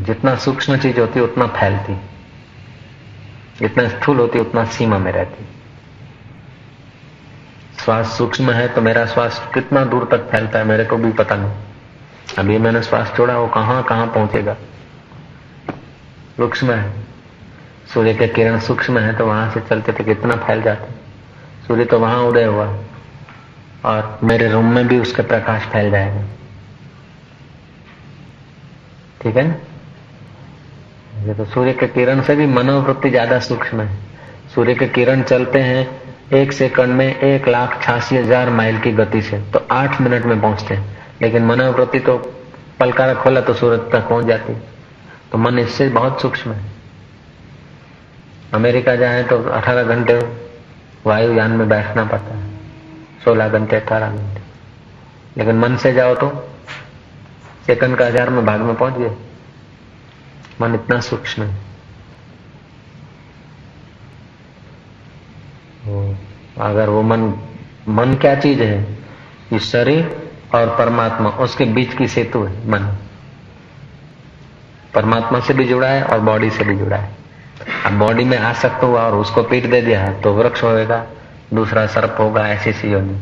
जितना सूक्ष्म चीज होती उतना फैलती जितना स्थूल होती उतना सीमा में रहती श्वास सूक्ष्म है तो मेरा श्वास कितना दूर तक फैलता है मेरे को भी पता नहीं। अभी मैंने श्वास छोड़ा, वो कहाँ कहाँ पहुंचेगा? सूक्ष्म है। सूर्य के किरण सूक्ष्म है तो वहाँ से चलते तो कितना फैल जाते सूर्य तो वहाँ उदय हुआ और मेरे रूम में भी उसका प्रकाश फैल जाएगा। ठीक है ये तो सूर्य के किरण से भी मनोवृत्ति ज़्यादा सूक्ष्म है। सूर्य के किरण चलते हैं एक सेकंड में एक लाख छियासी हज़ार माइल की गति से तो आठ मिनट में पहुँचते हैं। लेकिन मनोवृत्ति तो पलकारा खोला तो सूरत तक पहुँच जाती। तो मन इससे बहुत सूक्ष्म है। अमेरिका जाए तो 18 घंटे वायुयान में बैठना पड़ता है। 16 घंटे 18 घंटे। लेकिन मन से जाओ तो सेकंड का हज़ार में भाग में पहुँच गए। मन इतना सूक्ष्म है। अगर वो मन मन क्या चीज़ है? ये शरीर और परमात्मा, उसके बीच की सेतु है, मन। परमात्मा से भी जुड़ा है और बॉडी से भी जुड़ा है। अब बॉडी में आ सकता हुआ और उसको पीट दे दिया तो वृक्ष होएगा, दूसरा सर्प होगा, ऐसी सी होगी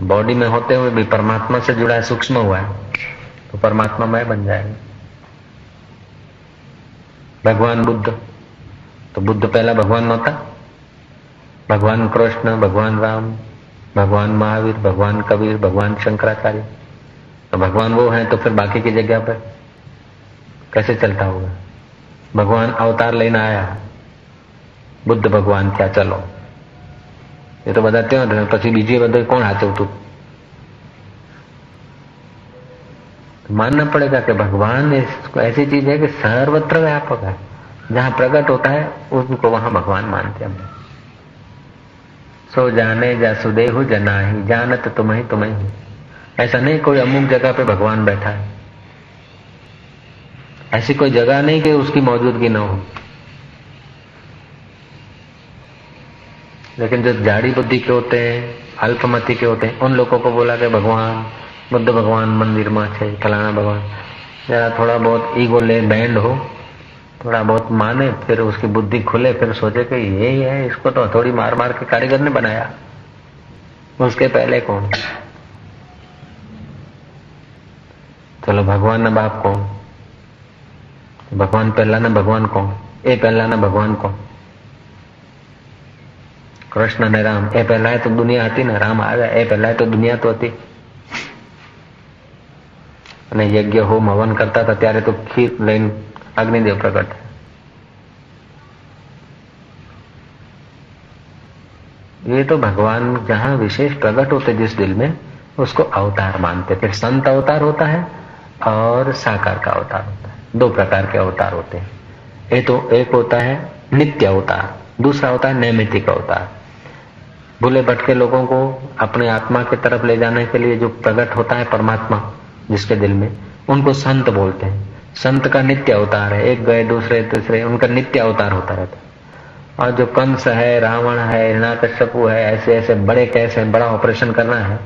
बॉडी में होते हुए भी परमात्मा से जुड़ा है, सूक्ष्म हुआ है तो परमात्मा मैं बन जाएगा। भगवान बुद्ध। तो बुद्ध पहला भगवान नहोता भगवान कृष्ण भगवान राम भगवान महावीर भगवान कबीर भगवान शंकराचार्य तो भगवान वो है तो फिर बाकी की जगह पर कैसे चलता होगा भगवान अवतार लेना आया बुद्ध भगवान क्या चलो ये तो बताते हो પછી બીજી બધું કોણ હાચવતું मानना पड़ेगा कि भगवान ऐसी चीज है कि सर्वत्र व्यापक है जहां प्रकट होता है उनको वहां भगवान मानते हम सो जाने जा सुदेहु जना ही जानत तुम्हें तुम्हें ही। ऐसा नहीं कोई अमुक जगह पे भगवान बैठा है। ऐसी कोई जगह नहीं कि उसकी मौजूदगी न हो। लेकिन जो जाड़ी बुद्धि के होते हैं, अल्पमति के होते हैं, उन लोगों को बोला कि भगवान, बुद्ध भगवान मंदिर में છે फलाना भगवान, जरा थोड़ा बहुत ईगो ले, बैंड हो। थोड़ा बहुत माने फिर उसकी बुद्धि खुले फिर सोचे कि ये ही है इसको तो हथौड़ी मार मार के कारीगर ने बनाया उसके पहले कौन चलो भगवान न बाप कौन ભગવાન પહેલાના ભગવાન કોણ એ પહેલાના ભગવાન કોણ કૃષ્ણ ને રામ એ પહેલા તો દુનિયા હતી ને રામ આવ્યા એ પહેલા તો દુનિયા તો હતી અને યજ્ઞ હોમ હવન કરતા હતા ત્યારે તો ખીર લઈને अग्निदेव प्रकट। है ये तो भगवान जहाँ विशेष प्रकट होते जिस दिल में, उसको अवतार मानते। फिर संत अवतार होता है और साकार का अवतार होता है। दो प्रकार के अवतार होते हैं। ये तो एक होता है नित्य अवतार, दूसरा होता है नैमितिक अवतार। भूले भटके लोगों को अपने आत्मा की तरफ़ ले जाने के लिए जो प्रकट होता है परमात्मा, जिसके दिल में, उनको संत बोलते हैं। संत का नित्य अवतार है, एक गए, दूसरे, तीसरे, उनका नित्य अवतार होता रहता है। और जो कंस है, रावण है हिरणाकश्यपु है, ऐसे ऐसे बड़े कैसे हैं, बड़ा ऑपरेशन करना है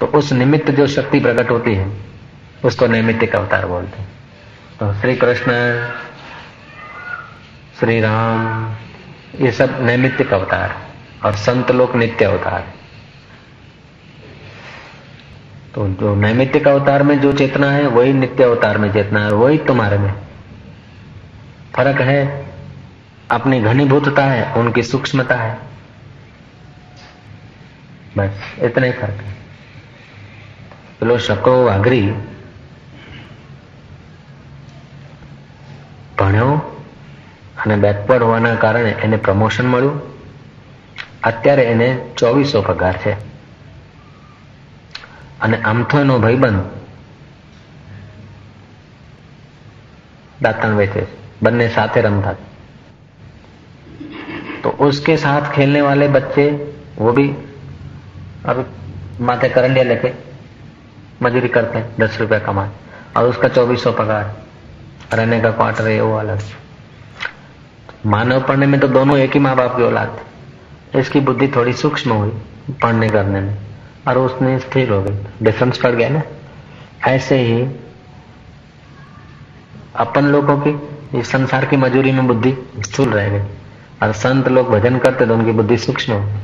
तो उस निमित्त जो शक्ति प्रकट होती है, उसको नैमित्तिक अवतार बोलते हैं। तो श्री कृष्ण श्री राम ये सब नैमित्तिक अवतार और संत लोग नित्य अवतार तो जो नैमित्तिक अवतार में जो चेतना है वही नित्य अवतार में चेतना है वही तुम्हारे में फर्क है अपनी घनीभूतता है उनकी सूक्ष्मता है बस इतना ही फर्क है પેલો શકરો વાઘરી ભણ્યો અને બેકવર્ડ હોવાના કારણે એને પ્રમોશન મળ્યું અત્યારે એને ચોવીસો પગાર છે અને આમ તો એનો ભાઈબંધ दातन वेचे बनने साथे रमता तो उसके साथ खेलने वाले बच्चे वो भी अब माथे करंडिया लेके मजूरी करते हैं दस रुपया कमाए और उसका चौबीस सौ पगार रहने का क्वार्टर है वो अलग मानव पढ़ने में तो दोनों एक ही माँ बाप की औलाद थे इसकी बुद्धि थोड़ी सूक्ष्म हुई पढ़ने करने में और उसने स्थिर हो गई। डिफरेंस पड़ गया ना? ऐसे ही अपन लोगों की, इस संसार की मजूरी में बुद्धि स्थूल रह गई। और संत लोग भजन करते तो उनकी बुद्धि सूक्ष्म हो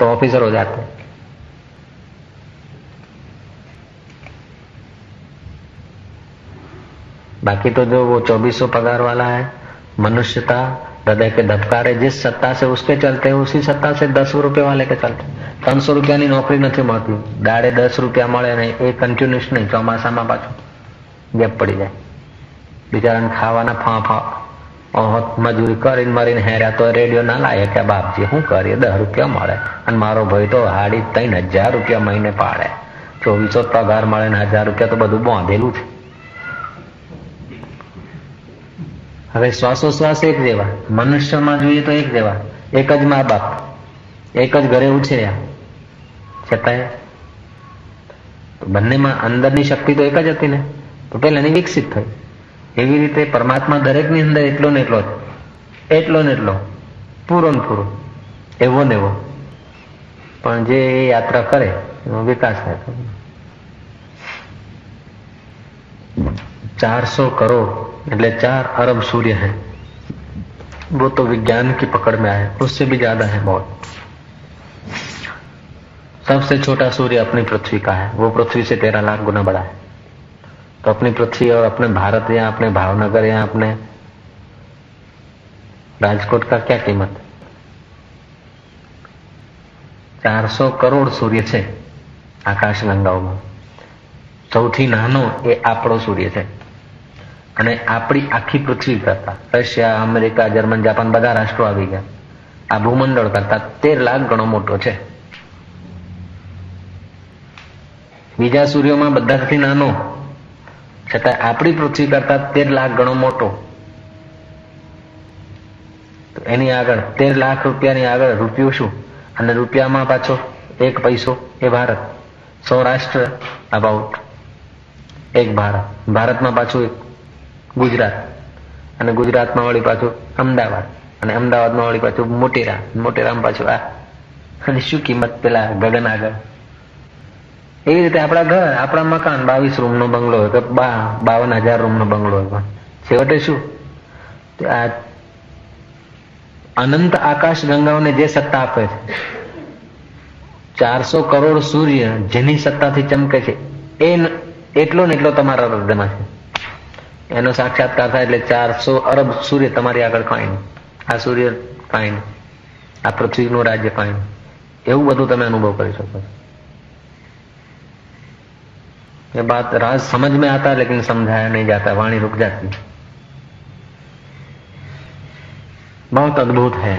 तो ऑफिसर हो जाते। बाकी तो जो वो चौबीसों पगार वाला है, मनुष्यता हृदय के धबकारे जिस सत्ता से उसके चलते उसी सत्ता से दस रुपए वाले के चलते ત્રણસો રૂપિયાની નોકરી નથી મળતી દાડે દસ રૂપિયા મળે ને એ કન્ટિન્યુઅસ નહીં ચોમાસામાં પાછું ગેપ પડી જાય બિચારાને ખાવાના ફા ફા મજૂરી કરીને મરીને હેર્યા તો રેડિયો ના લાવે કે બાપજી શું કરીએ દસ રૂપિયા મળે અને મારો ભાઈ તો હાડી ત્રણ હજાર રૂપિયા મહિને પાડે ચોવીસો પગાર મળે ને હજાર રૂપિયા તો બધું બાંધેલું છે હવે શ્વાસોશ્વાસ એક જેવા મનુષ્યમાં જોઈએ તો એક જેવા એક જ મા બાપ એક જ ઘરે ઉછર્યા છતાંય બંનેમાં અંદરની શક્તિ તો એક જ હતી ને તો પેલાની વિકસિત થઈ એવી રીતે પરમાત્મા દરેકની અંદર એટલો ને એટલો એટલો ને એટલો પૂરો ને પૂરો એવો ને એવો પણ જે યાત્રા કરે એનો વિકાસ થાય चार करोड़ એટલે चार अरब सूर्य है वो तो विज्ञान की पकड़ में आए उससे भी ज्यादा है बहुत सबसे छोटा सूर्य अपनी पृथ्वी का है वो पृथ्वी से तेरह लाख गुना बड़ा है तो अपनी पृथ्वी और अपने भारत या अपने भावनगर या अपने राजकोट का क्या कीमत चार सौ करोड़ सूर्य છે આકાશ ગંગાઓમાં સૌથી નાનો એ આપણો સૂર્ય છે અને આપણી આખી પૃથ્વી કરતા રશિયા અમેરિકા જર્મન જાપાન બધા રાષ્ટ્રો આવી ગયા આ ભૂમંડળ કરતા તેર લાખ ગણો મોટો છે બીજા સૂર્યોમાં બધાથી નાનો છતાં આપણી પૃથ્વી કરતા તેર લાખ ગણો મોટો એની આગળ તેર લાખ રૂપિયાની આગળ રૂપિયો શું અને રૂપિયામાં પાછો એક પૈસો એ ભારત સૌરાષ્ટ્ર અબાઉટ એક ભારત ભારતમાં પાછું એક ગુજરાત. અને ગુજરાતમાં વળી પાછું અમદાવાદ. અને અમદાવાદમાં વળી પાછું મોટેરા. મોટેરામાં પાછું આ. અને શું કિંમત પેલા ગગન આગળ એવી રીતે આપણા ઘર, આપણા મકાન, બાવીસ રૂમ નો બંગલો હોય કે બાવન હજાર રૂમ નો બંગલો હોય પણ. છેવટે શું? આ અનંત આકાશ ગંગાઓને જે સત્તા આપે છે, ચારસો કરોડ સૂર્ય જેની સત્તાથી ચમકે છે, એ એટલો ને એટલો તમારા હૃદયમાં છે. એનો સાક્ષાત્કાર થાય એટલે ચારસો અરબ સૂર્ય તમારી આગળ કાંઈ નહીં આ સૂર્ય કાંઈ નહીં આ પૃથ્વીનું રાજ્ય કાંઈ નહીં એવું બધું તમે અનુભવ કરી શકો છો ये बात राज समझ में आता है लेकिन समझाया नहीं जाता वाणी रुक जाती बहुत अद्भुत है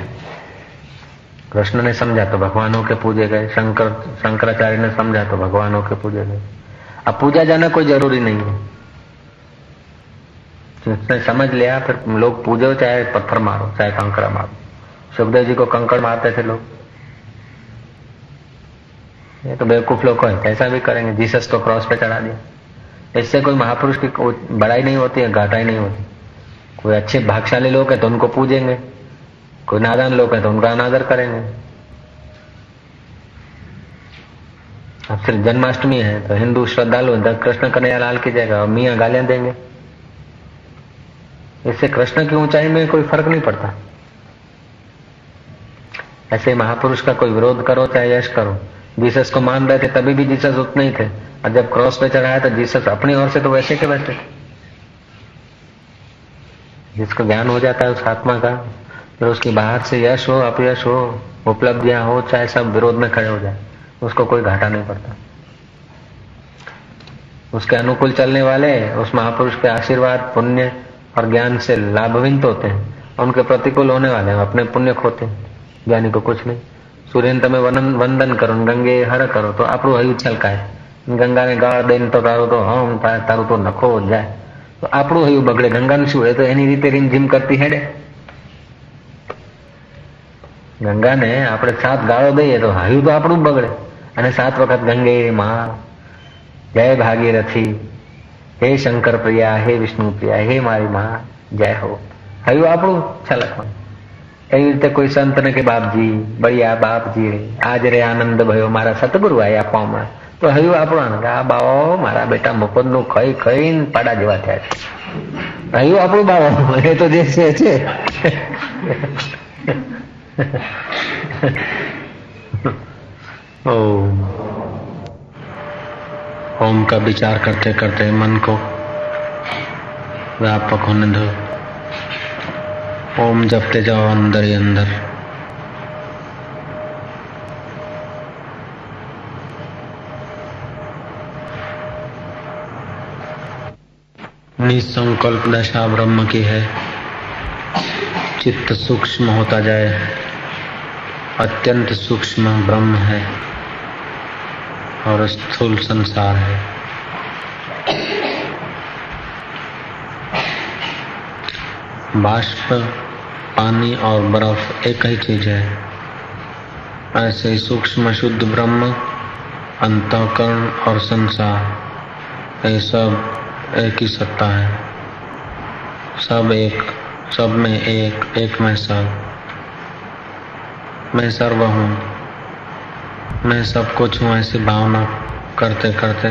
कृष्ण ने समझा तो भगवानों के पूजे गए शंकर शंकराचार्य ने समझा तो भगवानों के पूजे गए अब पूजा जाना कोई जरूरी नहीं है जिसने समझ लिया, फिर लोग पूजो, चाहे पत्थर मारो, चाहे कंकड़ा मारो। सुखदेव जी को कंकड़ मारते थे लोग। ये तो बेवकूफ़ लोग है, ऐसा भी करेंगे, जीसस को क्रॉस पे चढ़ा दिया। इससे कोई महापुरुष की बड़ाई नहीं होती है, घाटाई नहीं होती। कोई अच्छे भागशाली लोग हैं तो उनको पूजेंगे। कोई नादान लोग हैं तो उनका अनादर करेंगे। अब फिर जन्माष्टमी है तो हिंदू श्रद्धालु तो कृष्ण कन्हैया लाल की जगह और मियाँ गालियाँ देंगे। इससे कृष्ण की ऊंचाई में कोई फ़र्क नहीं पड़ता। ऐसे महापुरुष का कोई विरोध करो, चाहे यश करो। जीसस को मान रहे थे, तभी भी जीसस उतने ही थे। और जब क्रॉस पे चढ़ाया तो जीसस अपनी ओर से तो वैसे के वैसे जिसको ज्ञान हो जाता है, उस आत्मा का, फिर उसकी बाहर से यश हो, अपयश हो, उपलब्धियाँ हो, चाहे सब विरोध में खड़े हो जाए, उसको कोई घाटा नहीं पड़ता। उसके अनुकूल चलने वाले, उस महापुरुष के आशीर्वाद, पुण्य और ज्ञान से लाभविंत होते हैं उनके प्रतिकूल होने वाले हैं अपने पुण्य खोते हैं ज्ञानी को कुछ नहीं સૂર્યને તમે વંદન કરો ગંગે હર કરો તો આપણું હયું છલકાય ગંગાને ગાળ દઈને તો તારું તો હમ થાય તારું તો નખો જાય તો આપણું હયું બગડે ગંગાનું શું તો એની રીતે રીમઝીમ કરતી હેડે ગંગાને આપણે સાત ગાળો દઈએ તો હયું તો આપણું બગડે અને સાત વખત ગંગે માં જય ભાગીરથી હે શંકર પ્રિયા હે વિષ્ણુ પ્રિયા હે મારી મહા જય હો. થયું આપણું છલકવાનું એવી રીતે કોઈ સંતને કે બાપજી બળિયા બાપજી આજ રે આનંદ ભયો મારા સતગુરુ આવ્યા પામણા તો હયું આપણું આનંદ આ બાવો મારા બેટા મફતનું ખાઈ ખાઈને પાડા જેવા થયા છે. હયું આપણું બાવો એ તો જે છે છે. ओम का विचार करते करते मन को व्यापक होने दो। ओम जपते जाओ अंदर ही अंदर। निसंकल्प दशा ब्रह्म की है। चित्त सूक्ष्म होता जाए। अत्यंत सूक्ष्म ब्रह्म है। और स्थूल संसार है। बाष्प, पानी और बर्फ़ एक ही चीज़ है। ऐसे ही सूक्ष्म शुद्ध ब्रह्म, अंतकरण और संसार, ये सब एक ही सत्ता है। सब एक, सब में एक एक में सब। मैं सर्व हूँ। मैं सब कुछ हूँ ऐसी भावना करते करते।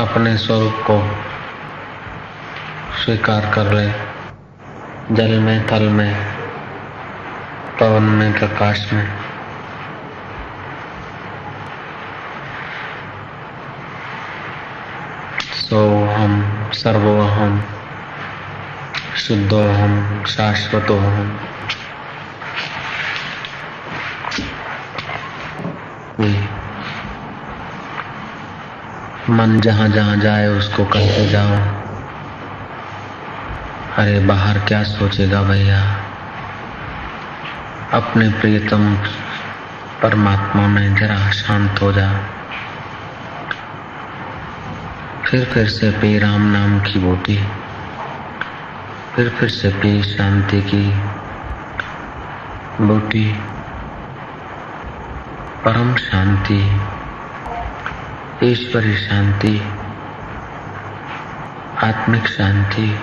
अपने स्वरूप को स्वीकार कर ले। जल में, थल में, पवन में, प्रकाश में। सो हम सर्वो हम शुद्धोहम, शाश्वतोहम। मन जहाँ जहाँ जाए, उसको कहते जाओ। अरे, बाहर क्या सोचेगा भैया? अपने प्रियतम परमात्मा में जरा शांत हो जा। फिर फिर से पी राम नाम की बोटी। फिर फिर से पी शांति की बोटी। परम शांति। ईश्वरी शांति, आत्मिक शांति,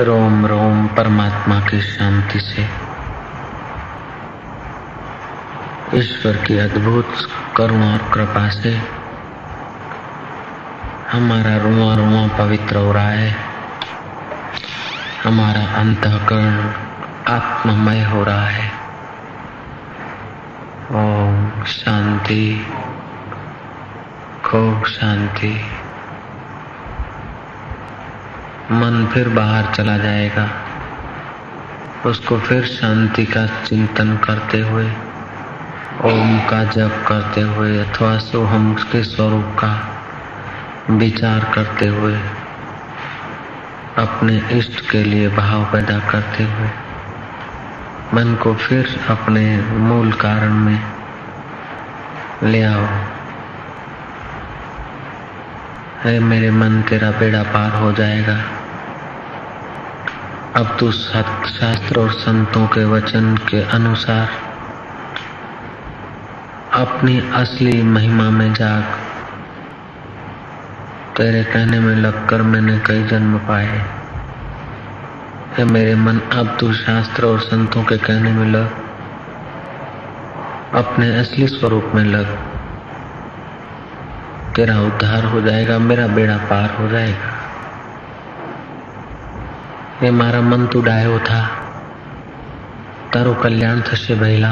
रोम रोम परमात्मा की शांति से। ईश्वर की अद्भुत करुणा और कृपा से हमारा रुआ रुआ पवित्र हो रहा है। हमारा अंतकरण आत्ममय हो रहा है। ओम शांति। खूब शांति। मन फिर बाहर चला जाएगा। उसको फिर शांति का चिंतन करते हुए, ओम का जप करते हुए, अथवा सोहम के स्वरूप का विचार करते हुए, अपने इष्ट के लिए भाव पैदा करते हुए। मन को फिर अपने मूल कारण में ले आओ। है मेरे मन तेरा बेड़ा पार हो जाएगा। अब तू शास्त्र और संतों के वचन के अनुसार अपनी असली महिमा में जाग। तेरे कहने में लगकर मैंने कई जन्म पाए। है मेरे मन अब तू शास्त्र और संतों के कहने में लग अपने असली स्वरूप में लग तेरा उद्धार हो जाएगा मेरा बेड़ा पार हो जाएगा ये मारा मन तू डायो था તારું કલ્યાણ થશે ભૈલા